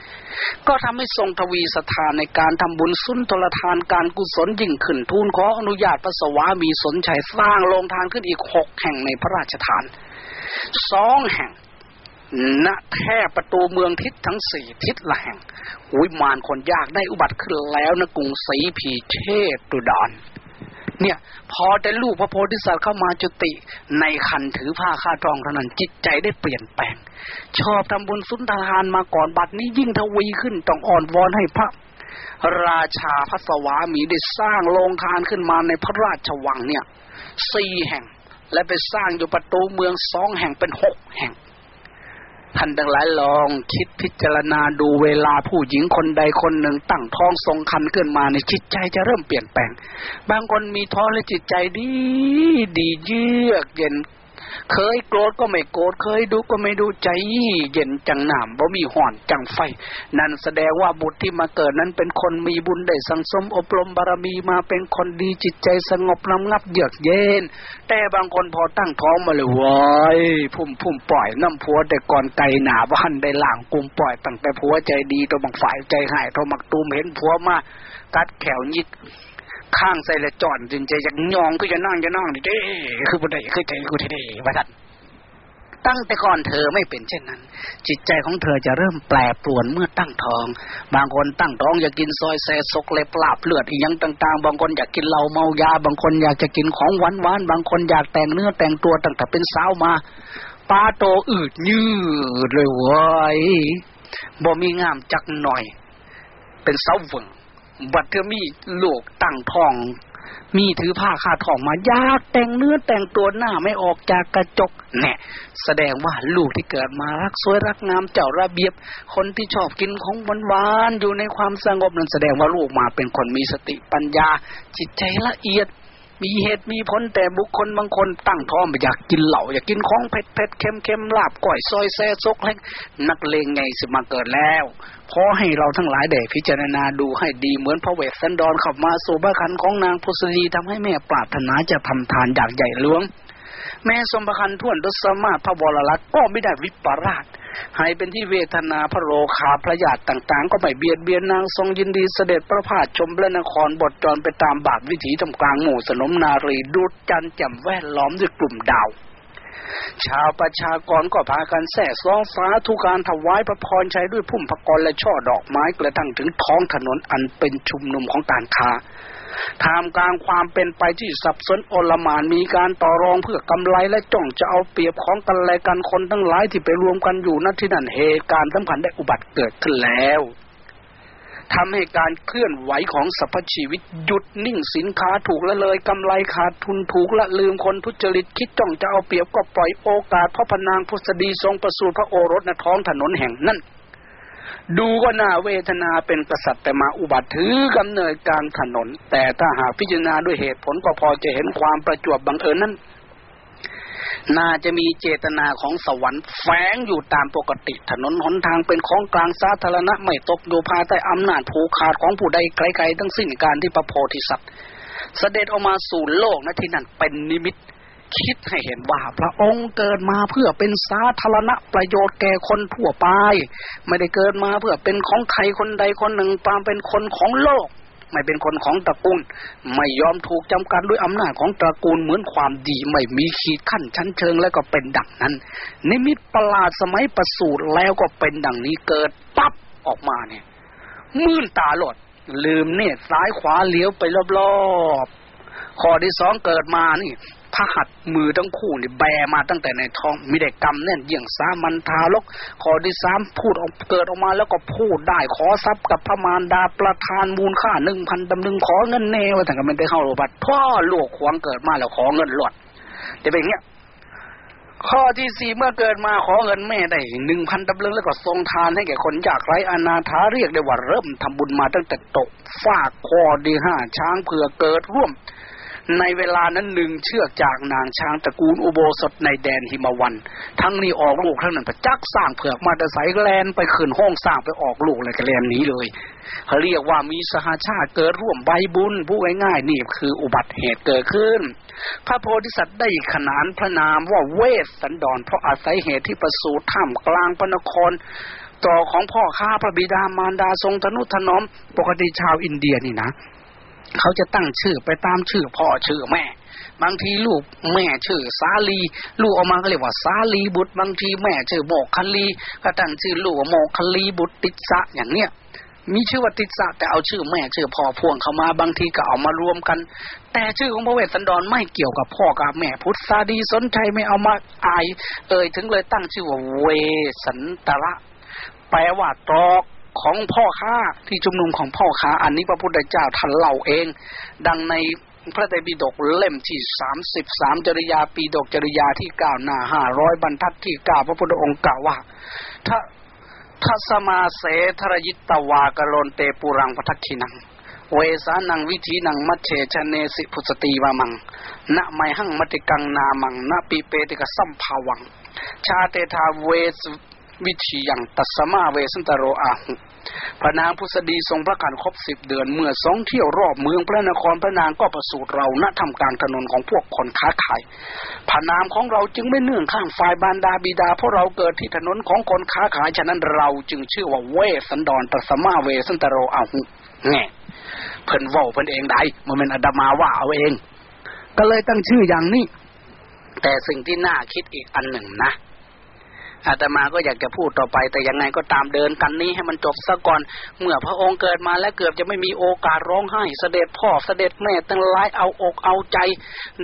ก็ทำให้ทรงทวีสถานในการทำบุญสุนทรทานการกุศลยิ่งขึ้นทูลขออนุญาตพระสวามีสนชัยสร้างโรงทานขึ้นอีกหกแห่งในพระราชทานสองแห่งณแท่ประตูเมืองทิศทั้งสี่ทิศละแห่ง วิมานคนยากได้อุบัติขึ้นแล้วนะกรุงศรีพีเชตุดอน เนี่ย พอแต่ลูกพระโพธิสัตว์เข้ามาจุติ ในคันถือผ้าคาดรองเท่านั้นจิตใจได้เปลี่ยนแปลง ชอบทำบุญสุนทานมาก่อนบัดนี้ยิ่งทวีขึ้นต้องอ่อนวอนให้พระราชาพระสวามีได้สร้างโรงทานขึ้นมาในพระราชวังเนี่ยสี่แห่ง และไปสร้างอยู่ประตูเมืองสองแห่งเป็นหกแห่ง ท่านทั้งหลายลองคิดพิจารณาดูเวลาผู้หญิงคนใดคนหนึ่งตั้งท้องทรงคันขึ้นมาในจิตใจจะเริ่มเปลี่ยนแปลง บางคนมีท้องและจิตใจดี ดีเยือกเย็น เคยโกรธก็ไม่โกรธเคยดูก็ไม่ดูใจ เย็นจังหนามบ่มีห่อนจังไฟ นั่นแสดงว่าบุตรที่มาเกิดนั้นเป็นคนมีบุญได้สังสมอบรมบารมีมาเป็นคนดีจิตใจสงบลำงับเยือกเย็น แต่บางคนพอตั้งท้องมาเลยวายพุ่มพุ่มปล่อยน้ำผัวแต่ก่อนไก่หนาบ้านได้หลังกุมปล่อยตั้งแต่ผัวใจดีตัวบางฝ่ายใจหายตัวมักตูมเห็นผัวมากัดแขวยิก ข้างใส่ละจอนจริงใจอยากยองก็จะนั่งจะนั่งดิเด้คือบุได้คือใจกูเท่ๆว่าทันตั้งแต่ก่อนเธอไม่เป็นเช่นนั้น จิตใจของเธอจะเริ่มแปรปรวนเมื่อตั้งท้อง บางคนตั้งท้องอยากกินซอยแซ่ซกเล็บลาบเลือดอีหยังต่าง ๆ บางคนอยากกินเหล้าเมายา บางคนอยากจะกินของหวานหวานบางคนอยากแต่งเนื้อแต่งตัวตั้งแต่เป็นสาวมาปลาโตอืดยืดเลยว้ยบ่มีงามจักหน่อย เป็นสาวเวง บัดเธอมีลูกตั้งท้อง มีถือผ้าคาท้องมายากแต่งเนื้อแต่งตัวหน้าไม่ออกจากกระจกแน่แสดงว่าลูกที่เกิดมารักสวยรักงามเจ้าระเบียบ คนที่ชอบกินของหวานๆอยู่ในความสงบนั้นแสดงว่าลูกมาเป็นคนมีสติปัญญา จิตใจละเอียด มีเหตุมีผลแต่บุคคลบางคนตั้งท้องอยากกินเหล่าอยากกินของเผ็ดเผ็ดเค็มเค็มลาบก่อยซอยแซ่ซกเล็กนักเลงไงสิมาเกิดแล้วขอให้เราทั้งหลายได้พิจารณาดูให้ดีเหมือนพระเวสสันดรขับมาสู่บ้านขันของนางพุทธีทำให้แม่ปรารถนาจะทำทานอยากใหญ่หลวง แม่สมบัติท่วนดสมาพระวรลักษ์ก็ไม่ได้วิปราชให้เป็นที่เวทนาพระโลคาพระญาติต่างๆ ก็ไม่เบียดเบียนนางทรงยินดีเสด็จประพาสชมพระนครบทจรไปตามบาทวิถีทำกลางหมู่สนมนารีดูดจันแจ่มแวดล้อมด้วยกลุ่มดาวชาวประชากรก็พากันแส่ซองฟ้าทุการถวายพระพรชัยด้วยพุ่มพกรและช่อดอกไม้กระทั่งถึงท้องถนนอันเป็นชุมนุมของการค้า ท่ามกลางความเป็นไปที่สับสนอลมานมีการต่อรองเพื่อกำไรและจ้องจะเอาเปรียบของกันและกันคนทั้งหลายที่ไปรวมกันอยู่ณที่นั่นเหตุการณ์สำคัญได้อุบัติเกิดขึ้นแล้วทำให้การเคลื่อนไหวของสรรพชีวิตหยุดนิ่งสินค้าถูกละเลยกำไรขาดทุนถูกละลืมคนทุจริตคิดจ้องจะเอาเปรียบก็ปล่อยโอกาสพราะพนางพุทธดีทรงประสูติพระโอรสณท้องถนนแห่งนั้น ดูก็น่าเวทนาเป็นกษัตริย์แต่มาอุบัติถือกำเนิดกลางถนน แต่ถ้าหากพิจารณาด้วยเหตุผลก็พอจะเห็นความประจวบบังเอิญนั้นน่าจะมีเจตนาของสวรรค์แฝงอยู่ตามปกติถนนหนทางเป็นของกลางสาธารณะไม่ตกอยู่ภายใต้อำนาจผูกขาดของผู้ใดไกลๆทั้งสิ้นการที่พระโพธิสัตว์ เสด็จออกมาสู่โลกนะที่นั่นเป็นนิมิต คิดให้เห็นว่าพระองค์เกิดมาเพื่อเป็นสาธารณประโยชน์แก่คนทั่วไป ไม่ได้เกิดมาเพื่อเป็นของใครคนใดคนหนึ่งตามเป็นคนของโลก ไม่เป็นคนของตระกูล ไม่ยอมถูกจำกัดด้วยอำนาจของตระกูลเหมือนความดีไม่มีขีดขั้นชั้นเชิงแล้วก็เป็นดังนั้น นิมิตประหลาดสมัยประสูติแล้วก็เป็นดังนี้เกิดปั๊บออกมาเนี่ยมื่นตาหลด ลืมเนี่ยซ้ายขวาเลี้ยวไปรอบๆข้อที่สองเกิดมานี่ พระหัตมือทั้งคู่นี่แบมาตั้งแต่ในท้องมีแต่กรรมแน่นเยี่ยงสามันทารกขอที่สามพูดออกเกิดออกมาแล้วก็พูดได้ขอทรัพย์กับพระมารดาประทานมูลค่าหนึ่งพันตำลึงขอเงินเนว่าแต่ก็ไม่ได้เข้าโรบัตพ่อลูกขวางเกิดมาแล้วขอเงินหลดจะเป็นอย่างเงี้ยข้อที่สี่เมื่อเกิดมาขอเงินแม่ได้หนึ่งพันตำลึงแล้วก็ทรงทานให้แก่คนยากไร้อนาถาเรียกได้ว่าเริ่มทำบุญมาตั้งแต่ตกฝากคอดีห้าช้างเผื่อเกิดร่วม ในเวลานั้นหนึ่งเชือกจากนางช้างตระกูลอุโบสถในแดนหิมวัน ทั้งนี้ออกลูกทั้งนั้นประจักสร้างเผือกมาแต่สายแลนไปขึ้นห้องสร้างไปออกลูกเลยกระแลนนี้เลยเขาเรียกว่ามีสหาชาติเกิดร่วมใบบุญผู้ง่ายๆนี่คืออุบัติเหตุเกิดขึ้น พระโพธิสัตว์ได้ขนานพระนามว่าเวสสันดรเพราะอาศัยเหตุที่ประสูติท่ามกลางพระนครต่อของพ่อข้าพระบิดามารดาทรงทนุถนอม ปกติชาวอินเดียนี่นะ เขาจะตั้งชื่อไปตามชื่อพ่อชื่อแม่ บางทีลูกแม่ชื่อสาลี ลูกออกมาก็เรียกว่าสาลีบุตร บางทีแม่ชื่อโมกคลีก็ตั้งชื่อลูกโมกคลีบุตรติสะอย่างเนี้ยมีชื่อว่าติสะแต่เอาชื่อแม่ชื่อพ่อพ่วงเข้ามาบางทีก็เอามารวมกัน แต่ชื่อของพระเวสสันดรไม่เกี่ยวกับพ่อกับแม่ พุทธาดีสนใจไม่เอามาอาย เอ่ยถึงเลยตั้งชื่อว่าเวสันตระแปลว่าตรอก ของพ่อค้าที่ชุมนุมของพ่อค้า อันนี้พระพุทธเจ้าท่านเล่าเอง ดังในพระไตรปิฎกเล่มที่สามสิบสามจริยาปีดกจริยาที่เก้าหน้าห้าร้อยบรรทัดที่เก้าพระพุทธองค์กล่าวว่าถ้าทัสมาเสทรยิตตวากโลนเตปุรังพัทคินัง เวสานังวิธีนังมัชเชชเนสิพุสตีวามัง ณไมหังมติกังนามัง ณปีเปติกสัมภาวัง ชาโตมหิ เวสสวีถิยังตัสมาเวสสันตะโรอะหุพระนางผุสดีทรงพระครรภ์ครบสิบเดือนเมื่อทรงเที่ยวรอบเมืองพระนครพระนางก็ประสูติเราณท่ามกลางถนนของพวกคนค้าขายพระนามของเราจึงไม่เนื่องข้างฝ่ายมารดาบิดาเพราะเราเกิดที่ถนนของคนค้าขายฉะนั้นเราจึงชื่อว่าเวสสันดรตัสมาเวสสันตะโรอะหุแง่เพิ่นว่าเพิ่นเองได้มันเป็นอาตมาว่าเอาเอง ก็เลยตั้งชื่ออย่างนี้ แต่สิ่งที่น่าคิดอีกอันหนึ่งนะ อาตมาก็อยากจะพูดต่อไป แต่ยังไงก็ตามเดินกันนี้ให้มันจบซะก่อน เมื่อพระองค์เกิดมาและเกือบจะไม่มีโอกาสร้องไห้ เสด็จพ่อเสด็จแม่ตั้งหลายเอาอกเอาใจ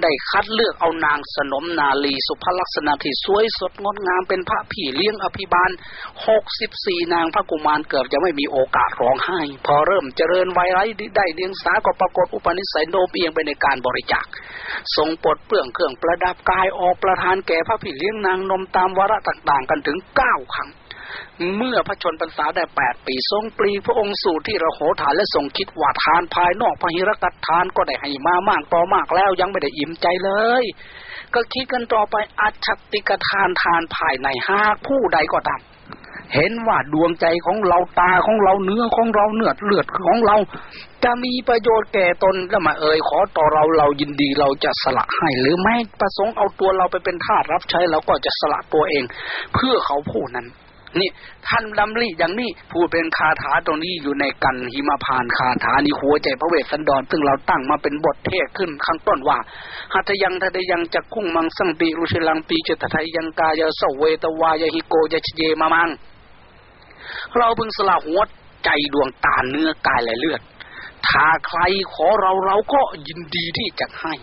ได้คัดเลือกเอานางสนมนาลีสุภลักษณะที่สวยสดงดงามเป็นพระผีเลี้ยงอภิบาลหกสิบสี่นางพระกุมารเกือบจะไม่มีโอกาสร้องไห้ พอเริ่มเจริญวัยไรได้เลี้ยงสาก็ปรากฏอุปนิสัยโนมเอียงไปในการบริจาคทรงปลดเปลื้องเครื่องประดับกายออกประทานแก่พระผีเลี้ยงนางนมตามวาระต่างกันถึงเก้าครั้ง เมื่อพระชนพรรษาได้แปดปีทรงปรีพระองค์สู่ที่ระโหฐานและทรงคิดว่าทานภายนอกพระหิรกัตทานก็ได้ให้มามากต่อมากแล้วยังไม่ได้อิ่มใจเลย ก็คิดกันต่อไปอัจฉติกทานทานภายในหากผู้ใดก็ตาม เห็นว่าดวงใจของเราตาของเราเนื้อของเราเนื้อเลือดของเรา จะมีประโยชน์แก่ตนแล้วมาเอ่ยขอต่อเราเรายินดีเราจะสละให้ หรือไม่ประสงค์เอาตัวเราไปเป็นทาสรับใช้เราก็จะสละตัวเอง เพื่อเขาผู้นั้น นี่ท่านดำริอย่างนี้พูดเป็นคาถาตรงนี้อยู่ในกันหิมาพานคาถานิหัวใจพระเวสสันดร ซึ่งเราตั้งมาเป็นบทเทศขึ้นข้างต้นว่าหัตยังทัตยังจะคุ้งมังสังปีรุชิลังปีจตทยังกายสเวตวายหิโกยชเยมามัง เราพึงสละหัวใจดวงตาเนื้อกายและเลือด ถ้าใครขอเราเราก็ยินดีที่จะให้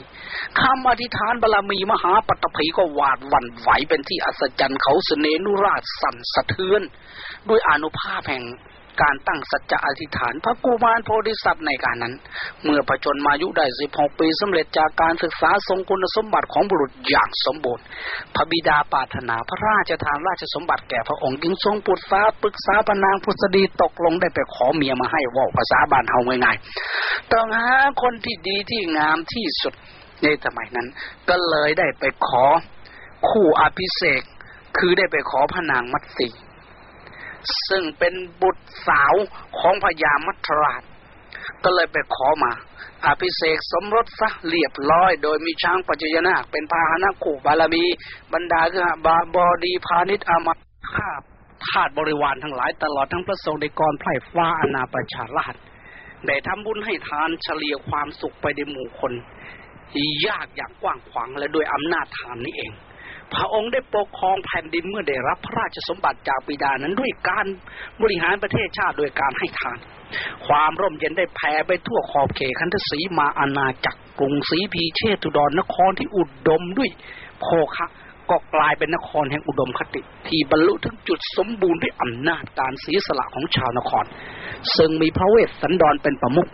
คำอธิษฐานบารมีมหาปัตภีก็หวาดวันไหวเป็นที่อัศจรรย์เขาเสนนุราชสั่นสะเทือน ด้วยอนุภาพแห่ง การตั้งสัจจะอธิษฐาน พระกุมารโพธิสัตว์ในการนั้น เมื่อประชนมายุได้สิบหกปีสำเร็จจากการศึกษาทรงคุณสมบัติของบุรุษอย่างสมบูรณ์ พระบิดาปาถนาพระราชทานราชสมบัติแก่พระองค์จึงทรงปรึกษาปรึกษาพนางพุทธดีตกลงได้ไปขอเมียมาให้ว่าภาษาบ้านเฮาง่ายๆต้องหาคนที่ดีที่งามที่สุดในสมัยนั้น ก็เลยได้ไปขอคู่อภิเษกคือได้ไปขอพระนางมัตสี ซึ่งเป็นบุตรสาวของพญามัทราช ก็เลยไปขอมา อภิเษกสมรสซะเรียบร้อย โดยมีช้างปัจจยนาคเป็นพาหนะขู่บารมี บรรดาคือบาบอดีพาณิชอามาข้าทาสบริวารทั้งหลายตลอดทั้งพระสงฆ์ในกรไพร่ฟ้าอนาประชาราชได้ทำบุญให้ทานเฉลี่ยความสุขไปในหมู่คน ยากอย่างกว้างขวางและโดยอำนาจทานนี้เอง พระองค์ได้ปกครองแผ่นดินเมื่อได้รับพระราชสมบัติจากบิดานั้นด้วยการบริหารประเทศชาติโดยการให้ทาน ความร่มเย็นได้แผ่ไปทั่วขอบเขตคันธสีมาอาณาจักรกรุงศรีพีเชตุดรนครที่อุดมด้วยโภคะก็กลายเป็นนครแห่งอุดมคติ ที่บรรลุถึงจุดสมบูรณ์ด้วยอำนาจการเสีสละของชาวนคร ซึ่งมีพระเวสสันดรเป็นประมุข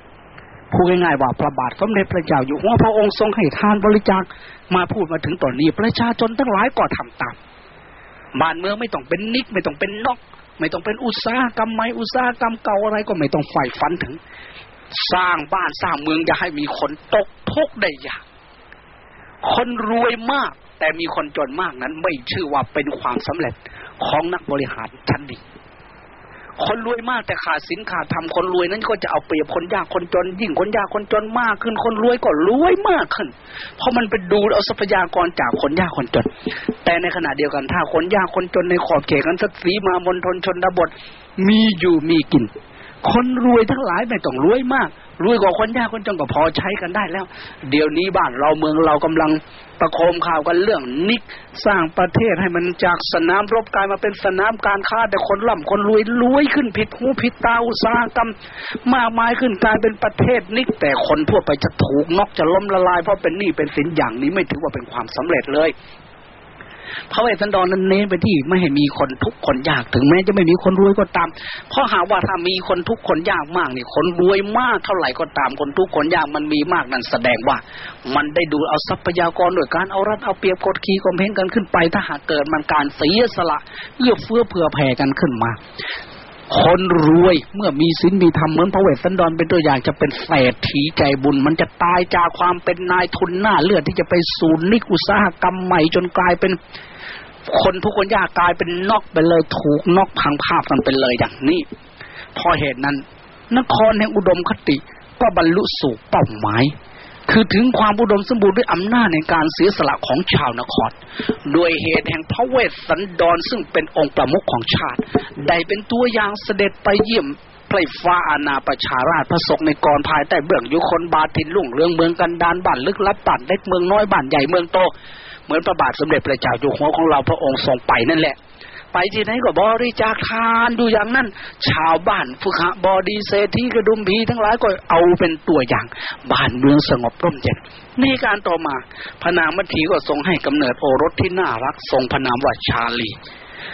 พูดง่ายๆว่าพระบาทสมเด็จพระเจ้าอยู่หัวพระองค์ทรงให้ทานบริจาค มาพูดมาถึงตอนนี้ ประชาชนทั้งหลายก็ทำตามบ้านเมืองไม่ต้องเป็นนิก ไม่ต้องเป็นนอก ไม่ต้องเป็นอุตสาหกรรมใหม่อุตสาหกรรมเก่าอะไรก็ไม่ต้องใฝ่ฝันถึง สร้างบ้านสร้างเมืองอย่าให้มีคนตกทุกข์ได้ยากคนรวยมาก แต่มีคนจนมากนั้น ไม่ชื่อว่าเป็นความสำเร็จของนักบริหารชั้นดี คนรวยมากแต่ขาดสินขาดทำคนรวยนั้นก็จะเอาเปรียบคนยากคนจน ยิ่งคนยากคนจนมากขึ้น คนรวยก็รวยมากขึ้น เพราะมันไปดูเอาทรัพยากรจากคนยากคนจน แต่ในขณะเดียวกันถ้าคนยากคนจนในขอบเขตกันสักสีมามณฑลชนบทมีอยู่มีกิน คนรวยทั้งหลายไม่ต้องรวยมาก รวยกว่าคนยากคนจนก็พอใช้กันได้แล้ว เดี๋ยวนี้บ้านเราเมืองเรากำลังประโคมข่าวกันเรื่องนิกสร้างประเทศให้มันจากสนามรบกลายมาเป็นสนามการค้า แต่คนร่ำคนรวยรวยขึ้นผิดหูผิดตาอุตสาหกรรมมากมายขึ้นกลายเป็นประเทศนิกแต่คนทั่วไปจะถูกนอกจะล้มละลายเพราะเป็นหนี้เป็นสินอย่างนี้ไม่ถือว่าเป็นความสำเร็จเลย พระเวสสันดรนั้นเน้นไปที่ไม่ให้มีคนทุกคนยากถึงแม้จะไม่มีคนรวยก็ตาม เพราะหาว่าถ้ามีคนทุกคนยากมากนี่คนรวยมากเท่าไหร่ก็ตามคนทุกคนยากมันมีมากนั่นแสดงว่า มันได้ดูเอาทรัพยากรโดยการเอารัดเอาเปรียบกดขี่กมเพงกันขึ้นไป ถ้าหากเกิดมันการเสียสละเอื้อเฟื้อเผื่อแผ่กันขึ้นมา คนรวยเมื่อมีสินมีธรรมเหมือนพระเวสสันดรเป็นตัวอย่างจะเป็นเศรษฐีใจบุญ มันจะตายจากความเป็นนายทุนหน้าเลือดที่จะไปสู่นิกุสาหกรรมใหม่จนกลายเป็นคนทุกคนยากกลายเป็นนอกไปเลยถูกนอกพังภาพกันไปเลยอย่างนี้พอเหตุนั้น นครแห่งอุดมคติก็บรรลุสู่เป้าหมาย คือถึงความอุดมสมบูรณ์ด้วยอำนาจในการเสียสละของชาวนครด้วยเหตุแห่งพระเวสสันดรซึ่งเป็นองค์ประมุขของชาติ ได้เป็นตัวอย่างเสด็จไปเยี่ยมไพรฟ้าอาณาประชาราชพระศกในกรภายใต้เบื้องยุคนบาทินลุ่งเรืองเมืองกันดานบ้านลึกลับบ้านเล็กเมืองน้อยบ้านใหญ่เมืองโต เหมือนพระบาทสมเด็จพระเจ้าอยู่หัวของเราพระองค์ทรงไปนั่นแหละ ไปที่ไหนก็บริจาคทานดูอย่างนั้น ชาวบ้านฟุคะบอดีเศรษฐีกระดุมพีทั้งหลายก็เอาเป็นตัวอย่าง บ้านเมืองสงบร่มเย็นในการต่อมาพระนางมัทีก็ทรงให้กำเนิดโอรสที่น่ารักทรงพระนามว่าชาลี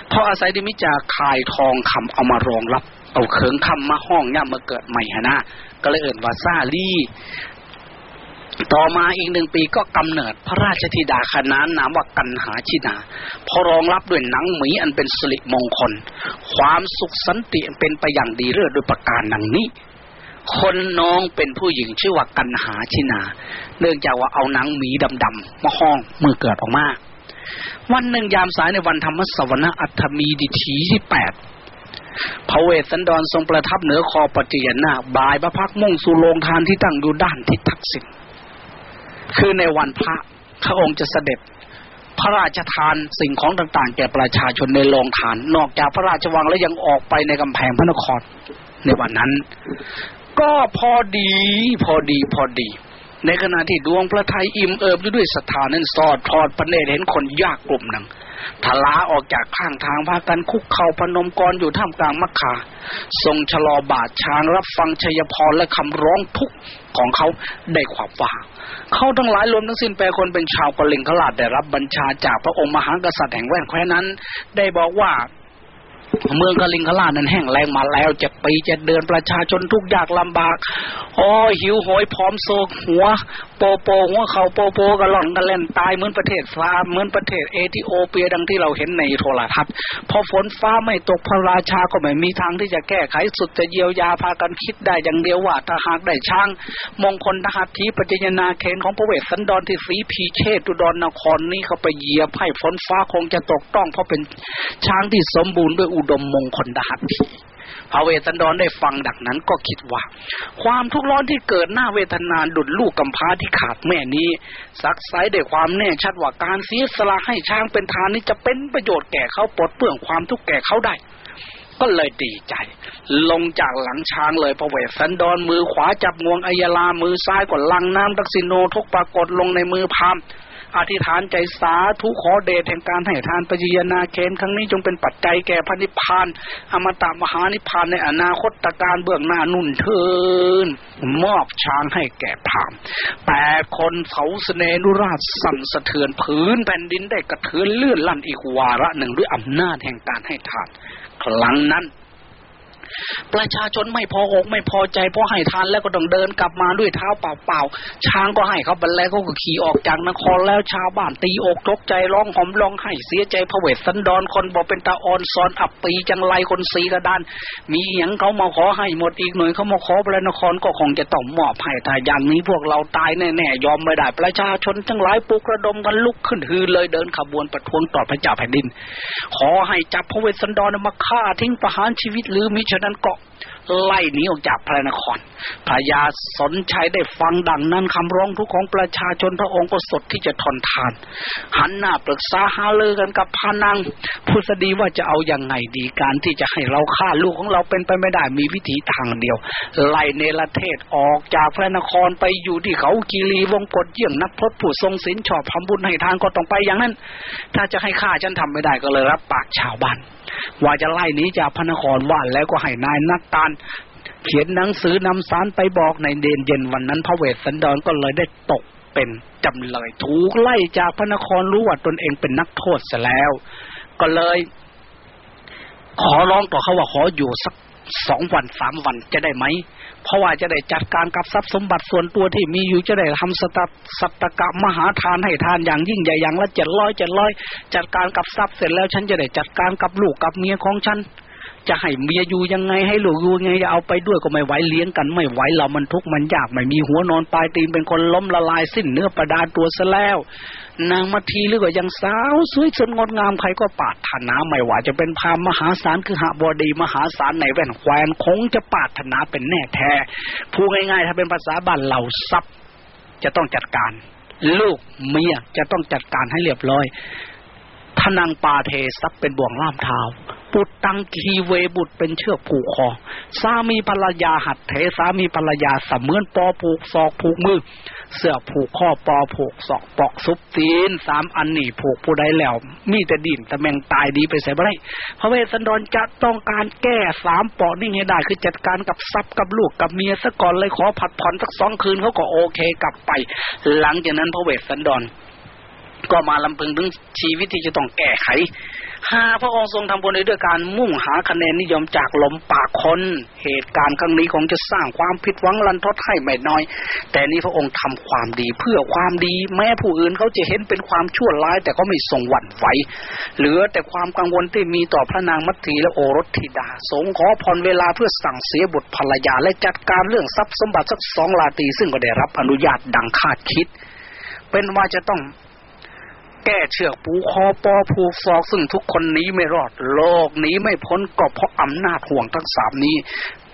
เพราะอาศัยดิมิจาคายทองคำเอามารองรับ เอาเขิงคำมาห้องย่ามาเกิดใหม่ฮะนะก็เลยเอ่นว่าซาลี ต่อมาอีกหนึ่งปีก็กำเนิดพระราชธิดาขนานามว่ากันหาชินาพอรองรับด้วยหนังหมีอันเป็นสิริมงคล ความสุขสันติเป็นไปอย่างดีเลิศโดยประการดังนี้ คนน้องเป็นผู้หญิงชื่อว่ากันหาชินา เนื่องจากว่าเอาหนังหมีดำๆมาห้องเมื่อเกิดออกมา วันหนึ่งยามสายในวันธรรมสวนะอัตมีดิถีที่แปดพระเวสสันดรทรงประทับเหนือคอปฏิยนาบายพระพักมุ่งสู่โรงทานที่ตั้งอยู่ด้านทิศทักษิณ คือในวันพระพระองค์จะเสด็จพระราชทานสิ่งของต่างๆ แก่ประชาชนในโรงทาน นอกจากพระราชวังแล้วยังออกไปในกำแพงพระนครในวันนั้น ก็พอดีพอดีพอดี ในขณะที่ดวงพระไทยอิ่มเอิบด้วยศรัทธานั้นสอดทอดประเนตรเห็นคนยากกลุ่มหนึ่ง ทลาออกจากข้างทางพากันคุกเข่าพนมกรอยู่ท่ามกลางมักคาทรงชะลอบาดช้างรับฟังชัยพรและคำร้องทุกข์ของเขาได้ขวบว่าเขาทั้งหลายรวมทั้งสิ้นแปลคนเป็นชาวกะลิงขลาดได้รับบัญชาจากพระองค์มหากษัตริย์แห่งแว่นแคว้นั้น ได้บอกว่า เมืองกลิงคลานั้นแห้งแล้งมาแล้วจ็ดปีจ็ดเดือนประชาชนทุกยากลำบากโอ้หิวโหยพร้อมโศกหัว โปโปหัวเขาโปโปกระหล่อนกระเล่นตายเหมือนประเทศฟาเหมือนประเทศเอธิโอเปียดังที่เราเห็นในโทรทัศน์ พอฝนฟ้าไม่ตกพระราชาก็ไม่มีทางที่จะแก้ไขสุดจะเยียวยาพากันคิดได้อย่างเดียวว่าถ้าหากได้ช่าง มงคลหัตถีปัจจัยนาเคนของพระเวสสันดรที่สีพีเชตุดรนครนี้เขาไปเหยียบให้ฝนฟ้าคงจะตกต้องเพราะเป็นช้างที่สมบูรณ์ด้วยอุดมมงคลหัตถีพระเวสสันดรได้ฟังดังนั้นก็คิดว่า ความทุกข์ร้อนที่เกิดหน้าเวทนานดุดลูกกำพร้าที่ขาดแม่นี้ซักไซ้ด้วยความแน่ชัดว่าการเสียสละให้ช้างเป็นทานนี้จะเป็นประโยชน์แก่เขาปลดเปลื้องความทุกข์แก่เขาได้ ก็เลยดีใจ ลงจากหลังช้างเลยพระเวสสันดรมือขวาจับงวงอัยลามือซ้ายกดลังน้ำตักสิโนทุกปรากฏลงในมือพาม อธิษฐานใจสาธุขอเดชแห่งการให้ทานปฏิยนาเคนครั้งนี้จงเป็นปัจจัยแก่พระนิพพาน อมตะมหานิพพานในอนาคตการเบื้องหน้านุ่นเทินมอบช้างให้แก่พรามแปดคนเสาสเนนุราชสั่นสะเทือนพื้นแผ่นดินได้กระเทือนเลื่อนลั่นอีกวาระหนึ่งด้วยอำนาจแห่งการให้ทาน ครั้งนั้น ประชาชนไม่พออกไม่พอใจเพราะให้ทานแล้วก็ต้องเดินกลับมาด้วยเท้าเปล่าๆช้างก็ให้เขาบรรแล้วก็ขี่ออกจากนครแล้วชาวบ้านตีอกตกใจร้องหอมร้องให้เสียใจพระเวสสันดรคนบอกเป็นตาอ่อนซอนอับปีจังไรคนสีกระดาน มีอย่างเขามาขอให้หมดอีกหน่อยเขามาขอพระนครก็คงจะต้องมอบให้แต่อย่างนี้พวกเราตายแน่ๆยอมไม่ได้ประชาชนทั้งหลายปลุกระดมกันลุกขึ้นฮือเลยเดินขบวนประท้วงต่อพระเจ้าแผ่นดิน ขอให้จับพระเวสสันดรมาฆ่าทิ้งประหารชีวิตหรือมิฉะนั้นก็ ไล่หนีออกจากพระนครพระยาสนชัยได้ฟังดังนั้นคำร้องทุกข์ของประชาชนพระองค์ก็สดที่จะทนทาน หันหน้าปรึกษาหาเลือกันกับพานังผู้สดีว่าจะเอาอย่างไงดีการที่จะให้เราฆ่าลูกของเราเป็นไปไม่ได้มีวิธีทางเดียว ไล่เนรเทศออกจากพระนครไปอยู่ที่เขากีรีวงกฏเยี่ยงนักพรตผู้ทรงศีลชอบทำบุญให้ทานก็ต้องไปอย่างนั้น ถ้าจะให้ฆ่าฉันทำไม่ได้ก็เลยรับปากชาวบ้านว่าจะไล่หนีจากพระนครว่านแล้วก็ให้นายนักตานเขียนหนังสือนำสารไปบอกในเดนเย็นวันนั้นพระเวสสันดรก็เลยได้ตกเป็นจำเลยถูกไล่จากพระนครรู้ว่าตนเองเป็นนักโทษเสียแล้ว ก็เลย ขอร้องต่อเขาว่าขออยู่สักสองวันสามวันจะได้ไหม เพราะว่าจะได้จัดการกับทรัพย์สมบัติส่วนตัวที่มีอยู่จะได้ทำสตสัตกะมหาทานให้ทานอย่างยิ่งใหญ่อย่างละเจ็ดร้อยเจ็ดร้อยจัดการกับทรัพย์เสร็จแล้วฉันจะได้จัดการกับลูกกับเมียของฉัน จะให้เมียอยู่ยังไงให้ลูกอยู่ยังไงจะเอาไปด้วยก็ไม่ไหวเลี้ยงกันไม่ไหวเรามันทุกข์มันยากไม่มีหัวนอนปลายตีนเป็นคนล้มละลายสิ้นเนื้อประดาตัวซะแล้ว นางมาทีหรือก็ยังสาวสวยสดงดงามใครก็ปาถนาไม่ว่าจะเป็นพามมหาศาลคือหาบอดีมหาศาลในแว่นแควนคงจะปาถนาเป็นแน่แท้พูดง่ายๆ ถ้าเป็นภาษาบ้านเหล่าทรัพย์ จะต้องจัดการ ลูกเมียจะต้องจัดการให้เรียบร้อยทนังปาเทซับเป็นบ่วงล่ามเท้า ปุตตังคีเวบุตรเป็นเชือกผูกคอ สามีภรรยาหัดเทสามีภรรยาเสมือนปอผูกศอกผูกมือ เสื้อผูกข้อปอผูกศอกปอกซุปตีนสามอันนี่ผูกผู้ใดแล้ว มีแต่ดินแต่แมงตายดีไปใส่บ่ได้พระเวสสันดรจะต้องการแก้สามปอนี่ให้ได้คือจัดการกับทรัพย์กับลูกกับเมียซะก่อนเลยขอผัดผ่อนสักสองคืนเขาก็โอเคกลับไป หลังจากนั้นพระเวสสันดรก็มาลำพึงถึงชีวิตที่จะต้องแก้ไข หาพระองค์ทรงทำบุญด้วยการมุ่งหาคะแนนนิยมจากลมปากคน เหตุการณ์ครั้งนี้คงจะสร้างความผิดหวังลันทดให้ไม่น้อย แต่นี้พระองค์ทำความดีเพื่อความดี แม้ผู้อื่นเขาจะเห็นเป็นความชั่วร้าย แต่ก็ไม่ทรงหวั่นไหวเหลือแต่ความกังวลที่มีต่อพระนางมัตรีและโอรสธิดา สงขอพรเวลาเพื่อสั่งเสียบุตรภรรยาและจัดการเรื่องทรัพย์สมบัติสักสองลาตีซึ่งก็ได้รับอนุญาตดังคาดคิด เป็นว่าจะต้อง แก้เชือกปูคอปอผูกศอกซึ่งทุกคนนี้ไม่รอดโลกนี้ไม่พ้นก็เพราะอำนาจห่วงทั้งสามนี้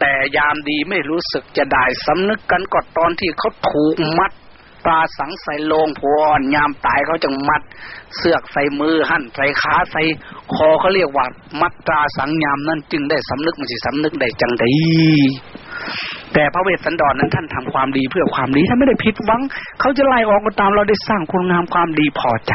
แต่ยามดีไม่รู้สึกจะได้สำนึกกันก่อนตอนที่เขาถูกมัดปลาสังใส่ลงพวนยามตายเขาจึงมัด เสือกใส่มือหั่นใส่ขาใส่คอเขาเรียกว่ามัดตราสังยามนั่นจึงได้สำนึกมันสิสำนึกได้จังได แต่พระเวสสันดรนั้นท่านทำความดีเพื่อความดีท่านไม่ได้ผิดหวัง เขาจะไล่ออกก็ตามเราได้สร้างคุณงามความดีพอใจ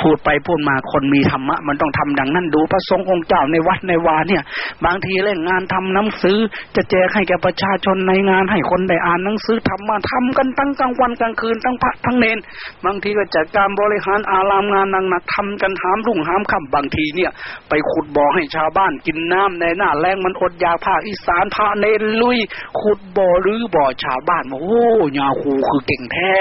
พูดไปพูดมาคนมีธรรมะ มันต้องทำดังนั้นดูพระสงฆ์องค์เจ้าในวัดในวาเนี่ย บางทีเล่นงานทำหนังสือ จะแจกให้แก่ประชาชนในงานให้คนได้อ่านหนังสือทำมาทำกันตั้งกลางวันกลางคืนตั้งพระทั้งเนน บางทีก็จัดการบริหารอารามงานนังนักทำกันหามรุ่งหามค่ำบางทีเนี่ย ไปขุดบ่อให้ชาวบ้านกินน้ำในหน้าแรงมันอดอยากภาคอีสานพระเนนลุยขุดบ่อหรือบ่อชาวบ้านโอ้ยาคูคือเก่งแท้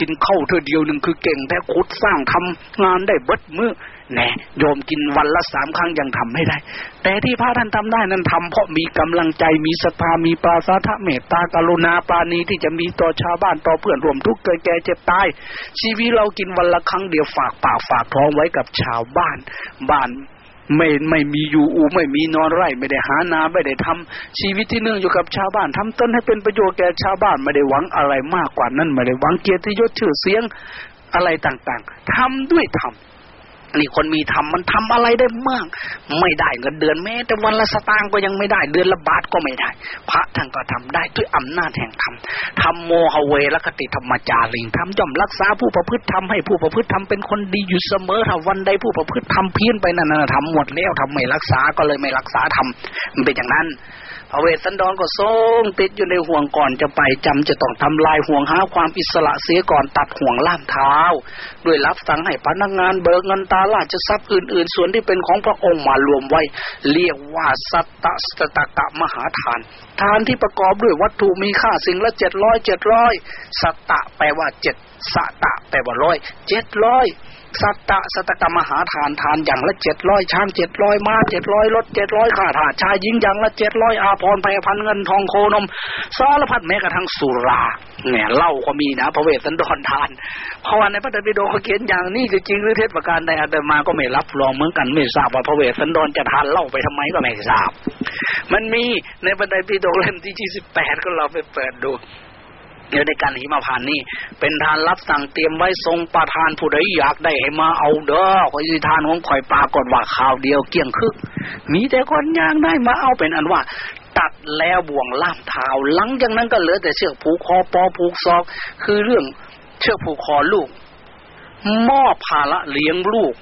กินเข้าเธอเดียวหนึ่งคือเก่งแท้ขุดสร้างทำงานได้เบิดมือแน่โยมกินวันละสามครั้งยังทำไม่ได้ แต่ที่พระท่านทำได้นั้นทำเพราะมีกำลังใจมีศรัทธามีปราสาทเมตตากรุณาปาณีที่จะมีต่อชาวบ้านต่อเพื่อนรวมทุกข์เกิดแก่เจ็บตายชีวิตเรากินวันละครั้งเดียวฝากปากฝากท้องไว้กับชาวบ้าน บ้าน ไม่ไม่มีอยู่อูไม่มีนอนไร่ ไม่ได้หานาไม่ได้ทำชีวิตที่เนื่องอยู่กับชาวบ้านทำต้นให้เป็นประโยชน์แก่ชาวบ้านไม่ได้หวังอะไรมากกว่านั้นไม่ได้หวังเกียรติยศชื่อเสียงอะไรต่างๆทำด้วยธรรม นี่คนมีธรรมมันทำอะไรได้มาก ไม่ได้เงินเดือนแม้แต่วันละสตางค์ก็ยังไม่ได้เดือนละบาทก็ไม่ได้ พระท่านก็ทำได้ด้วยอำนาจแห่งธรรมทำโมหเวรคติธรรมจาริงทำย่อมรักษาผู้ประพฤติทำให้ผู้ประพฤติทำเป็นคนดีอยู่เสมอถ้าวันใดผู้ประพฤติทำเพี้ยนไปนั่นน่ะทำหมดแล้วทำไม่รักษาก็เลยไม่รักษาทำมันเป็นอย่างนั้น พระเวสันดรก็ทรงติดอยู่ในห่วงก่อนจะไปจำจะต้องทำลายห่วงหาความอิสระเสียก่อนตัดห่วงล่ามเท้า ด้วยรับสั่งให้พนักงานเบิกเงินตาราชทรัพย์อื่น ๆ ส่วนที่เป็นของพระองค์มารวมไว้ เรียกว่าสัตตสตตะมหาทาน ทานที่ประกอบด้วยวัตถุมีค่าสิ่งละเจ็ดร้อยเจ็ดร้อยสัตตะแปลว่าเจ็ดสตะแปลว่าร้อยเจ็ดร้อย สัตตะสัตกรรมหาทานทานอย่างละเจ็ดร้อยช้างเจ็ดร้อยม้าเจ็ดร้อยรถเจ็ดร้อยข้าทาชายหญิงอย่างละเจ็ดร้อยอาภรณ์ไพพันเงินทองโคนมสารพัดแม้กระทั่งสุราเนี่ยเหล้าก็มีนะ พระเวสสันดรทาน เพราะว่าในพระธรรมปิฎกเขาเขียนอย่างนี้จริงหรือเท็จประการใดอาตมาก็ไม่รับรองเหมือนกันไม่ทราบว่าพระเวสสันดรจะทานเหล้าไปทำไมก็ไม่ทราบ มันมีในพระธรรมปิฎกเล่มที่ยี่สิบแปดก็เราไปเปิดดู เดี๋ยในการหิมพานนี่เป็นทานรับสั่งเตรียมไว้ทรงประทานผู้ใดอยากได้ให้มาเอาเด้อขอยิทานของข่อยปากฏว่าข่าวเดียวเกี่ยงคึก มีแต่คนอยากได้มาเอาเป็นอันว่า ตัดแล้วบ่วงล่ามเท้าหลังจากนั้นก็เหลือแต่เชือกผูกคอปอผูกซอก คือเรื่องเชือกผูกคอลูกมอบภาระเลี้ยงลูก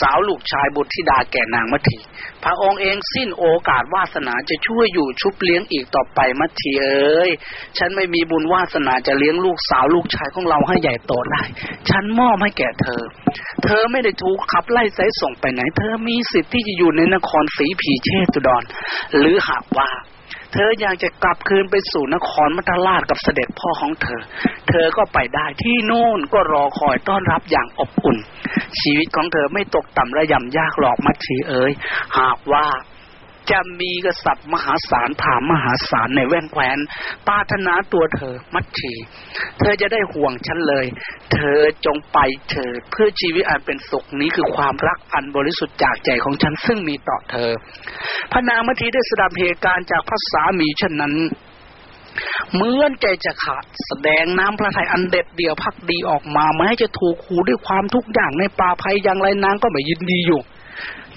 สาวลูกชายบุตรธิดาแก่นางมัทีพระองค์เองสิ้นโอกาสวาสนาจะช่วยอยู่ชุบเลี้ยงอีกต่อไปมัทีเอ้ยฉันไม่มีบุญวาสนาจะเลี้ยงลูกสาวลูกชายของเราให้ใหญ่โตได้ ฉันมอบให้แก่เธอ เธอไม่ได้ถูกขับไล่ไสส่งไปไหน เธอมีสิทธิ์ที่จะอยู่ในนครศรีผีเชตุดรหรือหากว่า ธออยากจะกลับคืนไปสู่นครมัทราชกับเสด็จพ่อของเธอ เธอก็ไปได้ที่นู่นก็รอคอยต้อนรับอย่างอบอุ่น ชีวิตของเธอไม่ตกต่ำระยำยากหรอกมัชีเอ๋ยหากว่า จะมีกษัตริย์มหาศาลถามมหาศาลในแว่นแควนปาถนาตัวเธอมัดชีเธอจะได้ห่วงฉันเลย เธอจงไปเถิดเพื่อชีวิตอันเป็นสุขนี้คือความรักอันบริสุทธิ์จากใจของฉันซึ่งมีต่อเธอ พระนางมัทีได้สดับเหตุการณ์จากพระสามีเช่นนั้นเหมือนใจจะขาดแสดงน้ำพระทัยอันเด็ดเดี่ยวพักดีออกมาแม้จะถูกขูด้วยความทุกข์อย่างในป่าภัยอย่างไรนางก็ไม่ยินดีอยู่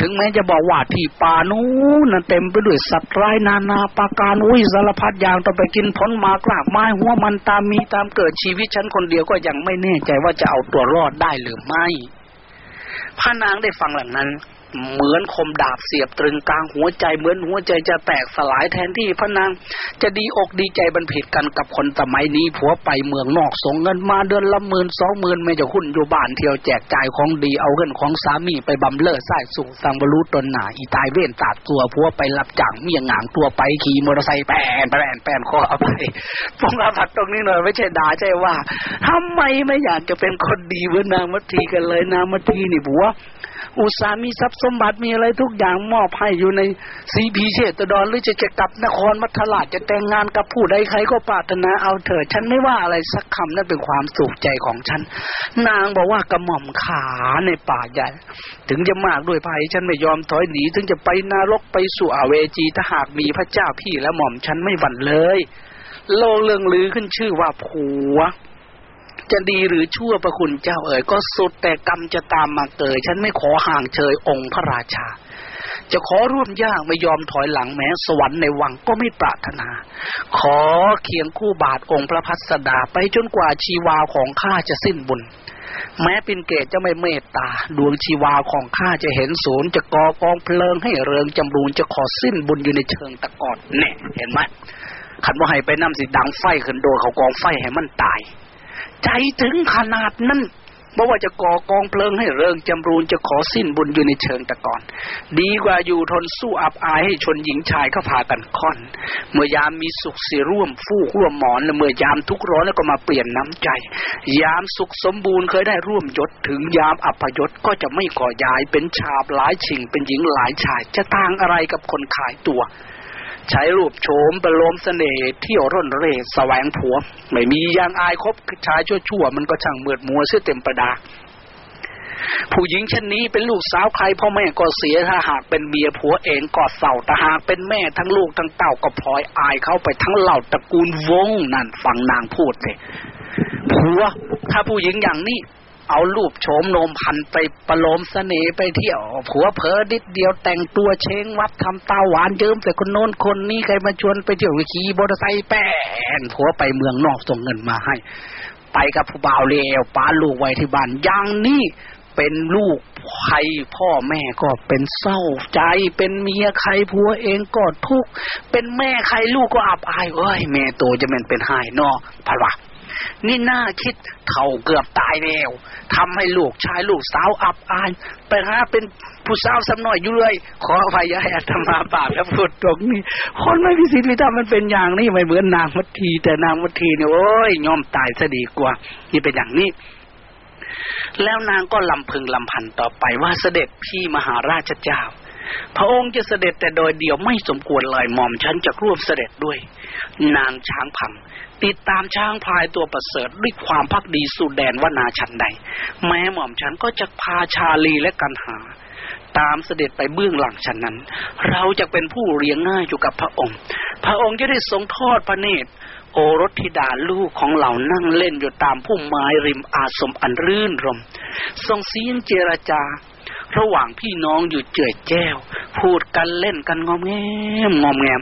ถึงแม้จะบอกว่าที่ป่านู้นเต็มไปด้วยสัตว์ร้ายนานาปาการอุ้ยสารพัดอย่างต้องไปกินผลมากรากไม้หัวมันตามมีตามเกิดชีวิตฉันคนเดียวก็ยังไม่แน่ใจว่าจะเอาตัวรอดได้หรือไม่พระนางได้ฟังหลังนั้น เหมือนคมดาบเสียบตรึงกลางหัวใจเหมือนหัวใจจะแตกสลายแทนที่พระนาง จะดีอกดีใจบันผิดกันกับคนสมัยนี้ผัวไปเมืองนอกส่งเงินมาเดือนละหมื่นสองหมื่นไม่จะหุ้นอยู่บ้านเที่ยวแจกจ่ายของดีเอาเงินของสามีไปบำเลิศใส่สุสังบรูตนหนาอีตายเว้นตาดตัวผัวไปรับจ้างเมียงางตัวไปขี่มอเตอร์ไซค์แปนแปนแปนคอเอาไปฟงอาผัดตรงนี้หน่อยไม่ใช่ด่าใช่ว่าทำไมไม่อยากจะเป็นคนดีเหมือนนางมัทีกันเลยนางมัทีนี่บัว อุตสามีทรัพย์สมบัติมีอะไรทุกอย่างมอบให้อยู่ในสีพีเชตดอนหรือจะจะกลับนครมัทลาดจะแต่งงานกับผู้ใดใครก็ปรารถนาเอาเถิดฉันไม่ว่าอะไรสักคำนั่นเป็นความสุขใจของฉัน นางบอกว่ากระหม่อมขาในป่าใหญ่ ถึงจะมากด้วยภัยฉันไม่ยอมถอยหนี ถึงจะไปนรกไปสู่อเวจีถ้าหากมีพระเจ้าพี่และหม่อมฉันไม่หวั่นเลย โลเรื่องลือขึ้นชื่อว่าผัว จะดีหรือชั่วประคุณเจ้าเอ๋ยก็สุดแต่กรรมจะตามมาเกยฉันไม่ขอห่างเชยองค์พระราชา จะขอร่วมยากไม่ยอมถอยหลังแม้สวรรค์ในวังก็ไม่ปรารถนา ขอเคียงคู่บาทองค์พระพัสดาไปจนกว่าชีวาของข้าจะสิ้นบุญแม้ปินเกตจะไม่เมตตา ดวงชีวาของข้าจะเห็นศูนย์จะก่อกองเพลิงให้เริงจำรูนจะขอสิ้นบุญอยู่ในเชิงตะกอนแน่เห็นไหมขันว่าให้ไปนำสิดังไฟขึ้นโดนเขากองไฟให้มันตาย ใจถึงขนาดนั้นเพราะว่าจะก่อกองเพลิงให้เริงจำรูนจะขอสิ้นบุญอยู่ในเชิงตะกอน ดีกว่าอยู่ทนสู้อับอายให้ชนหญิงชายเขาพากันค่อน เมื่อยามมีสุขเสียร่วมฟูกร่วมหมอนและเมื่อยามทุกร้อนแล้วก็มาเปลี่ยนน้ำใจ ยามสุขสมบูรณ์เคยได้ร่วมยศถึงยามอัปยศก็จะไม่ก่อยายเป็นชาบหลายชิงเป็นหญิงหลายชายจะต่างอะไรกับคนขายตัว ใช้รูปโฉมประโลมเสน่ห์เที่ยวร่นเร่แสวงผัว ไม่มียางอายคบชายชั่วๆมันก็ช่างเมือดมัวเสื้อเต็มประดา ผู้หญิงเช่นนี้เป็นลูกสาวใครพ่อแม่ก็เสียถ้าหากเป็นเมียผัวเองก็เศร้าแต่หากเป็นแม่ทั้งลูกทั้งเต้าก็พลอยอายเข้าไปทั้งเหล่าตระกูลวงนั่นฟังนางพูดเลยผัวถ้าผู้หญิงอย่างนี้ เอารูปโฉมโนมพันไปประโลมเสน่ห์ไปเที่ยวผัวเพอดิดเดียวแต่งตัวเชงวัดทำตาหวานเยิ้มแต่คนโน้นคนนี้ใครมาชวนไปเที่ยวขี่มอเตอร์ไซค์แป้นผัวไปเมืองนอกส่งเงินมาให้ ไปกับผู้บ่าวเลวป้าลูกไว้ที่บ้านอย่างนี้เป็นลูกใครพ่อแม่ก็เป็นเศร้าใจ เป็นเมียใครผัวเองก็ทุกข์เป็นแม่ใครลูกก็อับอายเอ้ยแม่โตจะเป็นเป็นหายนอพะวะ นี่น่าคิดเท่าเกือบตายแล้วทำให้ลูกชายลูกสาวอับอายไปหาเป็นผู้สาวสำน้อยอยู่เลย ขออภัยให้อาตมาบาปแล้วพูดตรงนี้ คนไม่พิสิทธิ์ไม่ทำมันเป็นอย่างนี้ไม่เหมือนนางมัทที แต่นางมัททีเนี่ยโอ้ยยอมตายซะดีกว่า นี่เป็นอย่างนี้แล้วนางก็ลำพึงลำพันต่อไปว่าเสด็จพี่มหาราชเจ้า พระองค์จะเสด็จแต่โดยเดียวไม่สมควรเลยหม่อมฉันจะร่วมเสด็จด้วย นางช้างพัง ติดตามช้างพลายตัวประเสริฐด้วยความพักดีสู่แดนวนาชันใด แม้หม่อมฉันก็จะพาชาลีและกันหา ตามเสด็จไปเบื้องหลังฉันนั้น เราจะเป็นผู้เลี้ยงง่ายอยู่กับพระองค์ พระองค์จะได้ทรงทอดพระเนตรโอรสธิดาลูกของเหล่านั่งเล่นอยู่ตามพุ่มไม้ริมอาสมอันรื่นรม ทรงเสียงเจรจา ระหว่างพี่น้องอยู่เจือแจ้ว พูดกันเล่นกันงอมแงมงอมแงม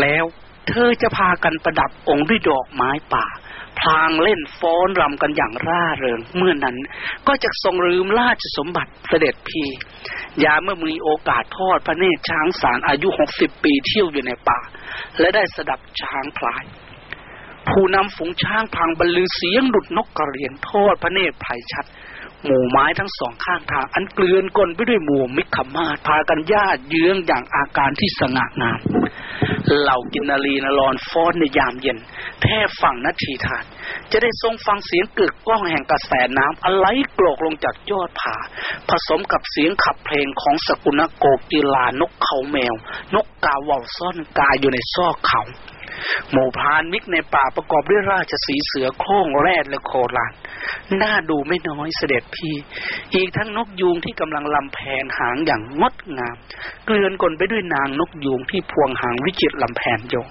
แล้ว เธอจะพากันประดับองค์ด้วยดอกไม้ป่า พลางเล่นฟ้อนรำกันอย่างร่าเริง เมื่อนนั้นก็จะทรงลืมราชสมบัติเสด็จพียาเมื่อมีโอกาสทอดพระเนตรช้างสารอายุหกสิบปีเที่ยวอยู่ในป่า และได้สดับช้างพลาย ผู้นำฝูงช้างพังบรรลือเสียงดุดนกกระเรียนทอดพระเนตรไผ่ชัดหมู่ไม้ทั้งสองข้างทาง อันเกลื่อนกลนไปด้วยหมู่มิขมาพากันญาติเยื้องอย่างอาการที่สง่างาม เหล่ากินนารีนรอนฟ้อนในยามเย็น แท่ฝั่งนาทีทานจะได้ทรงฟังเสียงกึกก้องแห่งกระแสน้ำอะไรโกรกลงจากยอดผา ผสมกับเสียงขับเพลงของสกุลโกกีลานกเขาแมว นกกาว่าวซ่อนกายอยู่ในซอกเขา หมู่พานมิกในป่าประกอบด้วยราชสีเสือโค้งแรดและโคลานน่าดูไม่น้อยเสด็จพี่ อีกทั้งนกยูงที่กำลังลำแผนหางอย่างงดงาม เกลื่อนกลนไปด้วยนางนกยูงที่พวงหางวิจิตรลำแผนยง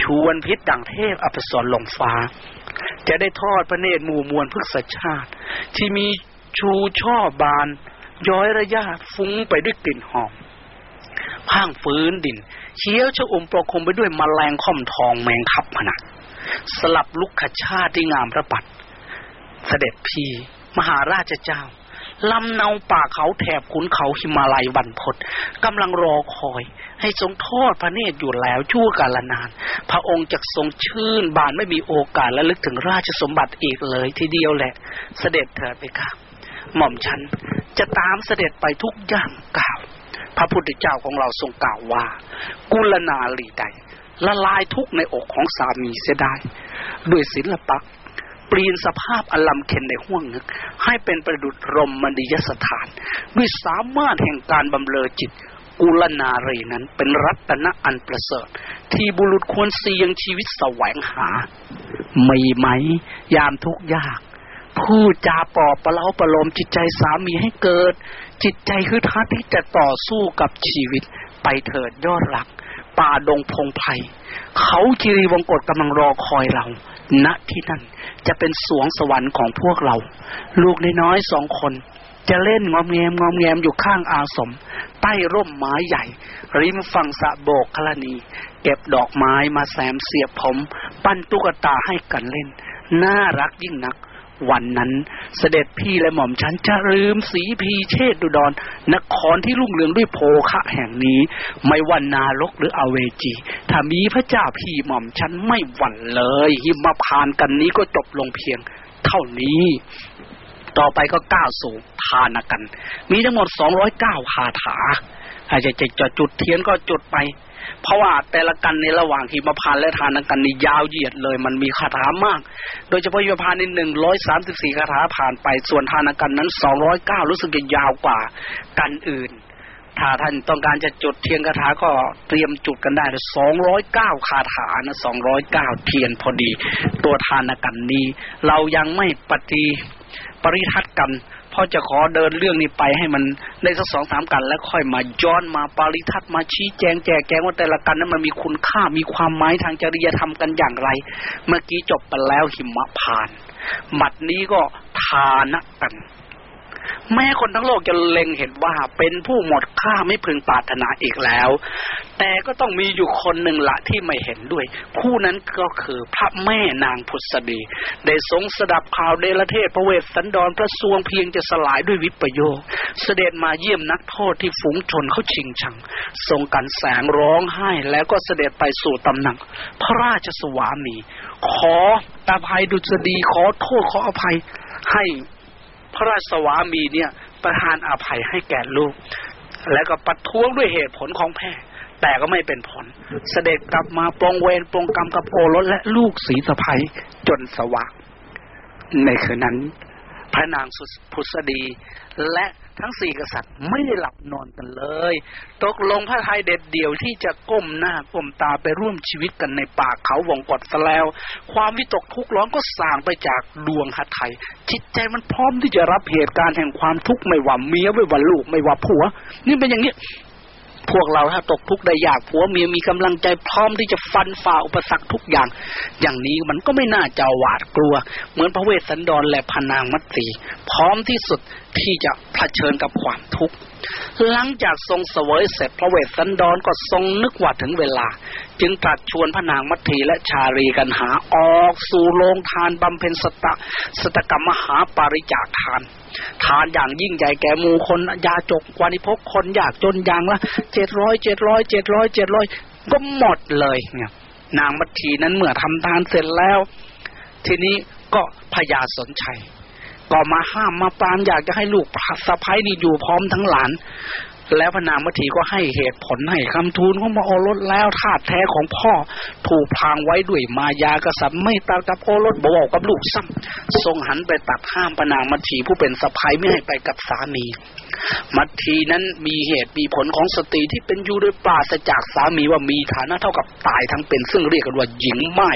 ชวนพิษดังเทพอภิสรลงฟ้า จะได้ทอดพระเนตรหมู่มวลพฤกษชาติ ที่มีชูช่อบาน ย้อยระยะฟุ้งไปด้วยกลิ่นหอมพ้างฟื้นดิน เขียวชะอมปรคมไปด้วยมแมลงค่อมทองแมงคับผนักสลับลุกขชาติที่งามระปัด เสด็จพีมหาราชเจ้าลำเนาป่าเขาแถบขุนเขาหิมาลัยวันพศกำลังรอคอย ให้ทรงทอดพระเนตรอยู่แล้วชั่วกาลนาน พระองค์จะทรงชื่นบานไม่มีโอกาสและลึกถึงราชสมบัติอีกเลยทีเดียวแหละ เสด็จเถิดไปครับหม่อมฉันจะตามเสด็จไปทุกย่างก่าว พระพุทธเจ้าของเราทรงกล่าวว่า กุลนาลีใด ละลายทุกในอกของสามีเสียได้ ด้วยศิลปะเปลี่ยนสภาพอลัมเคนในห้วงนึก ให้เป็นประดุจรมมณียสถาน ด้วยสามารถแห่งการบำเรอจิต กุลนารีนั้นเป็นรัตนะอันประเสริฐ ที่บุรุษควรเสี่ยงชีวิตแสวงหา ไมีไหม ยามทุกยาก พูดจาปลอบประเล้าประโลมจิตใจสามีให้เกิด จิตใจคือท่าที่จะต่อสู้กับชีวิตไปเถิดยอดรัก ป่าดงพงไพ่เขาคีรีวงกฏกำลังรอคอยเรา ณที่นั่นจะเป็นสวงสวรรค์ของพวกเรา ลูกน้อยสองคน จะเล่นงอมแงมงอมแงมอยู่ข้างอาสม ใต้ร่มไม้ใหญ่ ริมฝั่งสะโบกคลนี เก็บดอกไม้มาแสมเสียบผม ปั้นตุ๊กตาให้กันเล่น น่ารักยิ่งนัก วันนั้น เสด็จพี่และหม่อมฉันจะลืมสีพีเชษดุดรนนครที่รุ่งเรืองด้วยโภคะแห่งนี้ ไม่วันนารกหรืออเวจี ถ้ามีพระเจ้าพี่หม่อมฉันไม่หวั่นเลย หิมพานกันนี้ก็จบลงเพียงเท่านี้ต่อไปก็ก้าวสู่ทานกัน มีทั้งหมดสองร้อยเก้าคาถาอาจจะจะจุดเทียนก็จุดไป เพราะว่าแต่ละกันในระหว่างหิมพานและทานกันนี่ยาวเหยียดเลย มันมีคาถามาก โดยเฉพาะหิมพานในหนึ่งร้อยสามสิบสี่คาถาผ่านไป ส่วนทานกันนั้นสองร้อยเก้ารู้สึกจะยาวกว่ากันอื่น ถ้าท่านต้องการจะจุดเทียนคาถาก็เตรียมจุดกันได้สองร้อยเก้าคาถานะสองร้อยเก้าเทียนพอดี ตัวทานกันนี้ เรายังไม่ปฏิปริทัดกัน เพราจะขอเดินเรื่องนี้ไปให้มันได้สักสองสามกัน แล้วค่อยมาย้อนมาปริทัดมาชี้แจงแจกแจงว่าแต่ละกันนั้นมันมีคุณค่ามีความหมายทางจริยธรรมกันอย่างไร เมื่อกี้จบไปแล้วหิมะผ่านบัดนี้ก็ทานะกัน แม้คนทั้งโลกจะเล็งเห็นว่าเป็นผู้หมดค่าไม่พึงปรารถนาอีกแล้ว แต่ก็ต้องมีอยู่คนหนึ่งละที่ไม่เห็นด้วยผู้นั้นก็คือพระแม่นางพุทธดี ได้ทรงสดับข่าวเดลเทศพระเวสสันดรพระสวงเพียงจะสลายด้วยวิปโยค เสด็จมาเยี่ยมนักโทษที่ฝูงชนเขาชิงชัง ทรงกันแสงร้องไห้แล้วก็เสด็จไปสู่ตำหนัก พระราชสวามี ขอตาภัยดุษฎีขอโทษขออภัยให้ พระราชสวามีเนี่ยประทานอภัยให้แก่ลูก แล้วก็ปัดท้วงด้วยเหตุผลของแพทย์แต่ก็ไม่เป็นผล เสด็จกลับมาปรงเวรปรงกรรมกับโอรสและลูกสีสะพ้ยจนสว่างในคืนนั้น พระนางพุทธดีและ ทั้งสี่กษัตริย์ไม่ได้หลับนอนกันเลย ตกลงพระไทยเด็ดเดี่ยวที่จะก้มหน้าก้มตาไปร่วมชีวิตกันในป่าเขาวงกฏซะแล้ว ความวิตกทุกข์ร้อนก็สางไปจากดวงหัตไทยจิตใจมันพร้อมที่จะรับเหตุการณ์แห่งความทุกข์ไม่ว่าเมียไม่ว่าลูกไม่ว่าผัว นี่เป็นอย่างนี้ พวกเราถ้าตกทุกข์ได้ยากผัวเมียมีกำลังใจพร้อมที่จะฟันฝ่าอุปสรรคทุกอย่าง อย่างนี้มันก็ไม่น่าจะหวาดกลัว เหมือนพระเวสสันดรและพนางมัตสีพร้อมที่สุดที่จะเผชิญกับความทุกข์ หลังจากทรงเสวยเสร็จพระเวสสันดรก็ทรงนึกว่าถึงเวลา จึงตรัสชวนพระนางมัทธีและชารีกันหาออกสู่โรงทานบำเพ็ญสตะสตกรรมมหาปาริจาคทาน ทานอย่างยิ่งใหญ่แก่มูคนยาจกวานิพกคนอยากจนอย่างละเจ็ดร้อยเจ็ดร้อยเจ็ดร้อยเจ็ดร้อยก็หมดเลยเนี่ยนางมัททีนั้นเมื่อทำทานเสร็จแล้ว ทีนี้ก็พญาสนชัยก็มาห้ามมาปรามอยากจะให้ลูกสะพ้ายนี่อยู่พร้อมทั้งหลาน แล้วพนามทีก็ให้เหตุผลให้คำทูลเขามาโอรสแล้วธาตุแท้ของพ่อถูกพางไว้ด้วยมายากษัตริย์ไม่ตัดกับโอรสบอกกับลูกซ้ำทรงหันไปตัดห้ามพนางมัทีผู้เป็นสะพ้ายไม่ให้ไปกับสามี มัทีนั้นมีเหตุมีผลของสตรีที่เป็นอยู่โดยปราศจากสามีว่ามีฐานะเท่ากับตายทั้งเป็น ซึ่งเรียกกันว่าหญิงไม้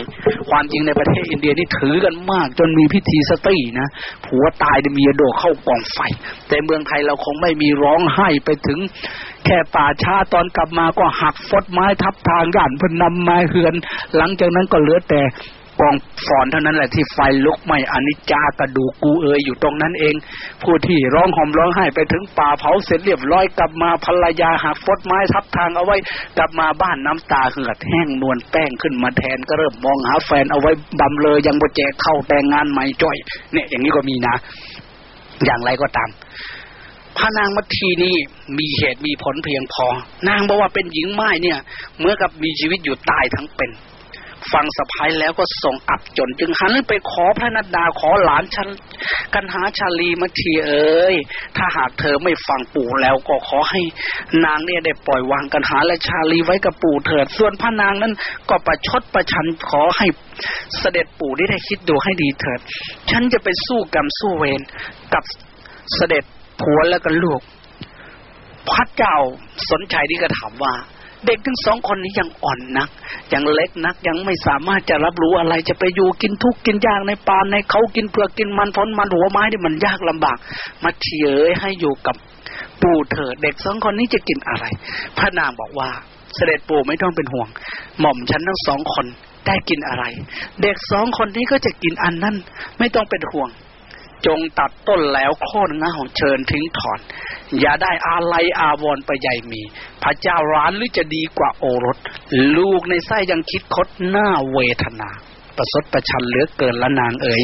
ความจริงในประเทศอินเดียนี่ถือกันมาก จนมีพิธีสตรีนะผัวตายเมียโดเข้ากองไฟ แต่เมืองไทยเราคงไม่มีร้องไห้ไปถึง แค่ป่าชาตอนกลับมาก็หักฟดไม้ทับทางย่านพนำไม้เหือน หลังจากนั้นก็เหลือแต่ องฟอนเท่านั้นแหละที่ไฟลุกไหม้อนิจจากระดูกูเอยอยู่ตรงนั้นเอง ผู้ที่ร้องห่มร้องไห้ไปถึงป่าเผาเสร็จเรียบร้อยกลับมาภรรยาหักฟดไม้ทับทางเอาไว้ กลับมาบ้านน้ำตาเหือดแห้งนวลแป้งขึ้นมาแทนก็เริ่มมองหาแฟนเอาไว้บำเลยยังบ่แจกเข้าแต่งงานใหม่จ้อย เนี่ย อย่างนี้ก็มีนะ อย่างไรก็ตามพระนางมัทีนี่มีเหตุมีผลเพียงพอ นางบอกว่าเป็นหญิงไม้เนี่ย เมื่อกับมีชีวิตอยู่ตายทั้งเป็น ฟังสะพายแล้วก็ส่งอับจน จึงหันไปขอพระนัดดาขอหลานฉันกันหาชาลีมาทีเอ้ยถ้าหากเธอไม่ฟังปู่แล้วก็ขอให้นางเนี่ยได้ปล่อยวางกันหาและชาลีไว้กับปู่เถิด ส่วนพระนางนั้นก็ประชดประชันขอให้เสด็จปู่ได้ได้คิดดูให้ดีเถิด ฉันจะไปสู้กรรมสู้เวรกับเสด็จผัวแล้วก็ลูกพระเจ้าสนใจที่ก็ถามว่า เด็กทั้งสองคนนี้ยังอ่อนนัก ยังเล็กนักยังไม่สามารถจะรับรู้อะไรจะไปอยู่กินทุกกินยากในป่าในเขากินเผือกกินมันพ้นมันหัวไม้ที่มันยากลำบาก มาเฉยให้อยู่กับปู่เถิดเด็กสองคนนี้จะกินอะไร พระนางบอกว่า เสด็จปู่ไม่ต้องเป็นห่วง หม่อมฉันทั้งสองคนได้กินอะไร เด็กสองคนนี้ก็จะกินอันนั้น ไม่ต้องเป็นห่วง จงตัดต้นแล้วโค่นเงเชิญทิ้งถอน อย่าได้อาลัยอาวรไปใหญ่มี พระเจ้าร้านหรือจะดีกว่าโอรส ลูกในไส้ยังคิดคดหน้าเวทนา ประสดประชันเหลือเกินละนางเอ๋ย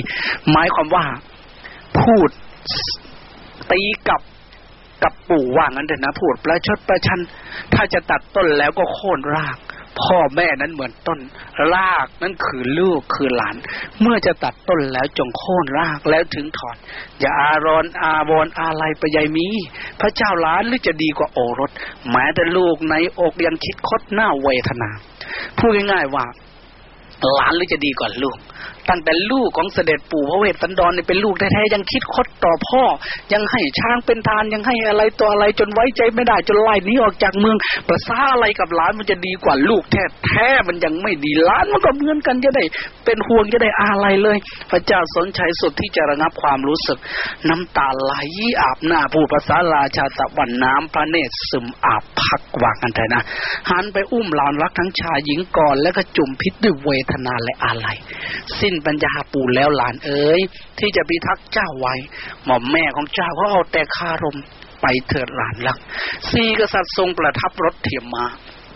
หมายความว่า พูดตีกับกับปู่ว่างั้นเถอะนะพูดประชดประชัน ถ้าจะตัดต้นแล้วก็โค่นราก พ่อแม่นั้นเหมือนต้น รากนั้นคือลูกคือหลาน เมื่อจะตัดต้นแล้วจงโค่นรากแล้วถึงถอนอย่าอารอนอาวรอะไรไปใหญ่มี พระเจ้าล้านหรือจะดีกว่าโอรสแม้แต่ลูกในอกยังคิดคดหน้าเวทนา พูดง่ายๆว่าหลานหรือจะดีกว่าลูก ตั้งแต่ลูกของเสด็จปู่พระเวสสันดรเนี่ยเป็นลูกแท้ๆยังคิดคดต่อพ่อ ยังให้ช้างเป็นทานยังให้อะไรตัวอะไรจนไว้ใจไม่ได้จนไล่นี้ออกจากเมืองประสาอะไรกับหลานมันจะดีกว่าลูกแท้แท้มันยังไม่ดีหลานมันก็เหมือนกันจะได้ เป็นห่วงจะได้อะไรเลย พระเจ้าสนใจสุดที่จะระงับความรู้สึก น้ำตาไหลอาบหน้าพูดภาษาราชาตะวันน้ำพระเนตรซึมอาบพักว่ากันแต่นะหันไปอุ้มหลานรักทั้งชายหญิงก่อนแล้วก็จุ่มพิษด้วยเวทนาและอะไร สิ้นปัญญาปู่แล้วหลานเอ๋ยที่จะพิทักษ์เจ้าไว้ หม่อมแม่ของเจ้าเขาเอาแต่คารมไปเถิดหลานลักสี่กษัตริย์ทรงประทับรถเทียมมา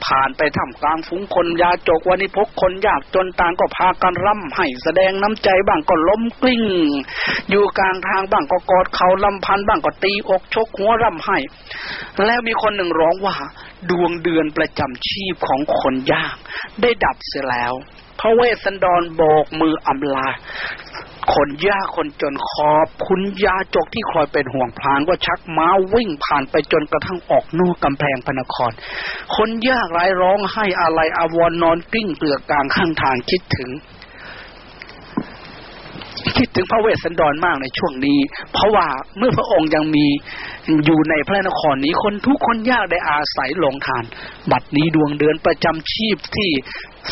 ผ่านไปทำกลางฝูงคนยาจกวันิพกคนยากจนต่างก็พากันร่ำให้แสดงน้ำใจบ้างก็ล้มกลิ้ง อยู่กลางทางบ้างก็กอดเขาลำพันบ้างก็ตีอกชกหัวร่ำให้ แล้วมีคนหนึ่งร้องว่า ดวงเดือนประจำชีพของคนยาก ได้ดับเสียแล้ว พระเวสสันดรโบกมืออำลา คนยากคนจนขอบคุณยาจกที่คอยเป็นห่วงพลางก็ชักม้าวิ่งผ่านไปจนกระทั่งออกนอกกำแพงพระนคร คนยากไร้ร้องไห้อาลัยอาวรณ์นอนกลิ้งเกลือกกลางข้างทางคิดถึงคิดถึงพระเวสสันดรมากในช่วงนี้ เพราะว่าเมื่อพระองค์ยังมีอยู่ในพระนครนี้คนทุกคนยากได้อาศัยโรงทาน บัดนี้ดวงเดือนประจำชีพที่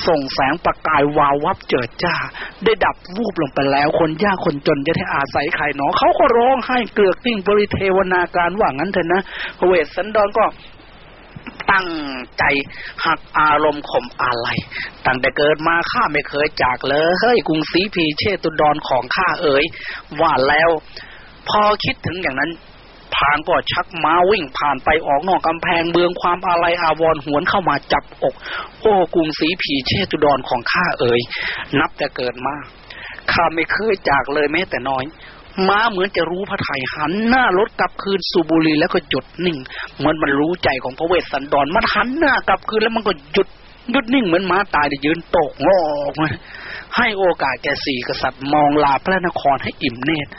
ส่งแสงประกายวาววับเจิดจ้า ได้ดับวูบลงไปแล้ว คนยากคนจนจะได้อาศัยใครหนอเขาก็ร้องไห้เกลือกกลิ้งปริเทวนาการว่างั้นเถอะนะพระเวสสันดรก็ตั้งใจหักอารมณ์ข่มอาลัยตั้งแต่เกิดมาข้าไม่เคยจากเลยเฮ้ยกรุงสีพีเชตุดรของข้าเอ๋ยว่าแล้ว พอคิดถึงอย่างนั้น พางก็ชักม้าวิ่งผ่านไปออกนอกกำแพงเบืองความอะไรอาวรหวนเข้ามาจับอก โอ้กรุงศรีผีเชตุดรของข้าเอ๋ยนับแต่เกิดมาข้าไม่เคยจากเลยแม้แต่น้อยม้าเหมือนจะรู้พระไทยหันหน้ารถกลับคืนสุบุรีแล้วก็หยุดนิ่ง เหมือนมันรู้ใจของพระเวสสันดรมันหันหน้ากลับคืนแล้วมันก็หยุดหยุดนิ่งเหมือนม้าตายได้ยืนตกงอกมาให้โอกาสแกสี่กษัตริย์มองลาพระนครให้อิ่มเนตร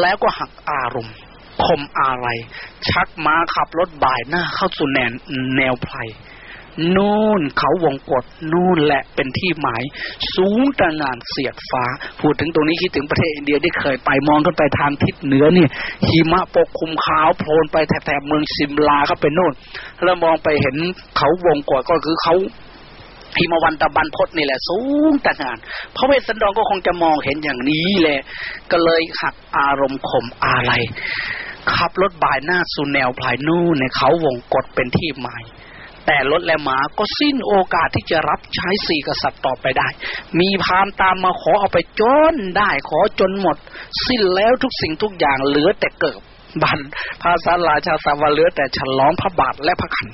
แล้วก็หักอารมณ์ คมอะไรชักม้าขับรถบ่ายหน้าเข้าสู่แนวแนวไพรนู่นเขาวงกฏนู่นแหละเป็นที่หมาย สูงตระงานเสียดฟ้า พูดถึงตรงนี้คิดถึงประเทศอินเดียที่เคยไปมองขึ้นไปทางทิศเหนือนี่หิมะปกคลุมขาวโพลนไปแถบเมืองซิมลาเข้าไปโน่น แล้วมองไปเห็นเขาวงกฏก็คือเขาพิมวันตะบันพศนี่แหละ สูงแต่งานพระเวสสันดรก็คงจะมองเห็นอย่างนี้แหละ ก็เลยหักอารมณ์ข่มอะไร ขับรถบ่ายหน้าสู่แนวภายนู่นในเขาวงกฏเป็นที่หมายแต่รถและหมาก็สิ้นโอกาสที่จะรับใช้สี่กษัตริย์ต่อไปได้ มีพามตามมาขอเอาไปจนได้ขอจนหมด สิ้นแล้วทุกสิ่งทุกอย่างเหลือแต่เกิดบันภาษาลาชาสาวเหลือแต่ฉลองพระบาทและพระขัน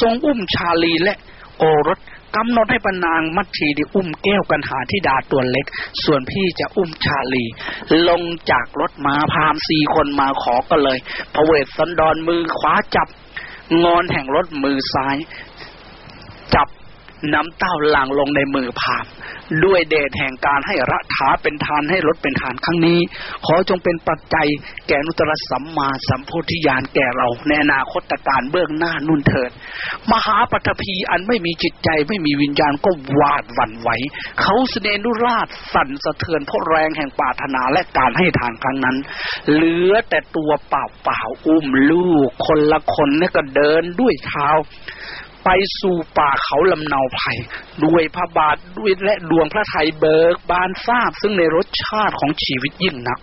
ทรงอุ้มชาลีและโอรส กำหนดให้ปนางมัตชีดีอุ้มแก้วกันหาที่ดาตัวเล็ก ส่วนพี่จะอุ้มชาลี ลงจากรถมาพามสี่คนมาขอก็เลยพระเวสสันดรมือขวาจับงอนแห่งรถมือซ้าย น้ำเต้าหลั่งลงในมือพามด้วยเดชแห่งการให้รัฐาเป็นทานให้รถเป็นทานครั้งนี้ ขอจงเป็นปัจจัยแก่นุตรสัมมาสัมโพธิญาณแก่เราในอนาคตการเบื้องหน้านุ่นเถิด มหาปฐพีอันไม่มีจิตใจไม่มีวิญญาณก็วาดวันไหวเขาเสนนุราชสั่นสะเทือนเพราะแรงแห่งปาถนาและการให้ทานครั้งนั้น เหลือแต่ตัวเปล่าเปล่าอุ้มลูกคนละคนนี่ก็เดินด้วยเท้า ไปสู่ป่าเขาลำเนาไผ่ด้วยพระบาทด้วยและดวงพระไทยเบิกบานทราบ ซึ่งในรสชาติของชีวิตยิ่งนัก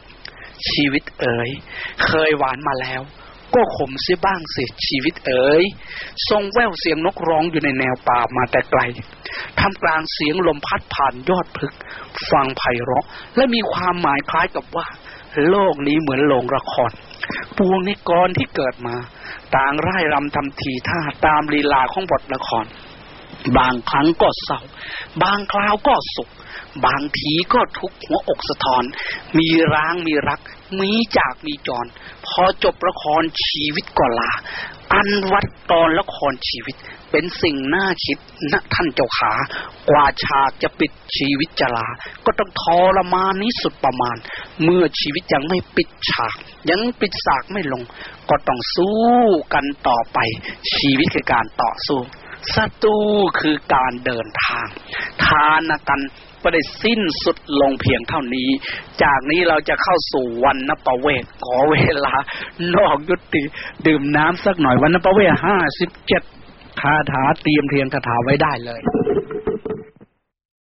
ชีวิตเอ๋ย เคยหวานมาแล้ว ก็ขมเสียบ้างเสียชีวิตเอ๋ยทรงแววเสียงนกร้องอยู่ในแนวป่ามาแต่ไกลทำกลางเสียงลมพัดผ่านยอดพึก ฟังไพเราะ และมีความหมายคล้ายกับว่า โลกนี้เหมือนโรงละคร ปวงนิกรที่เกิดมา ต่างร่ายรำทำทีท่าตามลีลาของบทละคร บางครั้งก็เศร้า บางคราวก็สุข บางทีก็ทุกข์หัวอกสะท้อน มีร้างมีรัก มีจากมีจร พอจบละครชีวิตก็ลา อันวัดตอนละครชีวิต เป็นสิ่งน่าคิดนะท่านเจ้าขากว่าฉากจะปิดชีวิตจลา ก็ต้องทรมานนี้สุดประมาณ เมื่อชีวิตยังไม่ปิดฉาก ยังปิดฉากไม่ลง ก็ต้องสู้กันต่อไป ชีวิตคือการต่อสู้ศัตรูคือการเดินทาง ทานกันประได้สิ้นสุดลงเพียงเท่านี้ จากนี้เราจะเข้าสู่วันนประเวทขอเวลา นอกยุติ ดื่มน้ำสักหน่อยวันนประเวทห้าสิบเจ็ด คาถาเตรียมเทียนคาถาไว้ได้เลย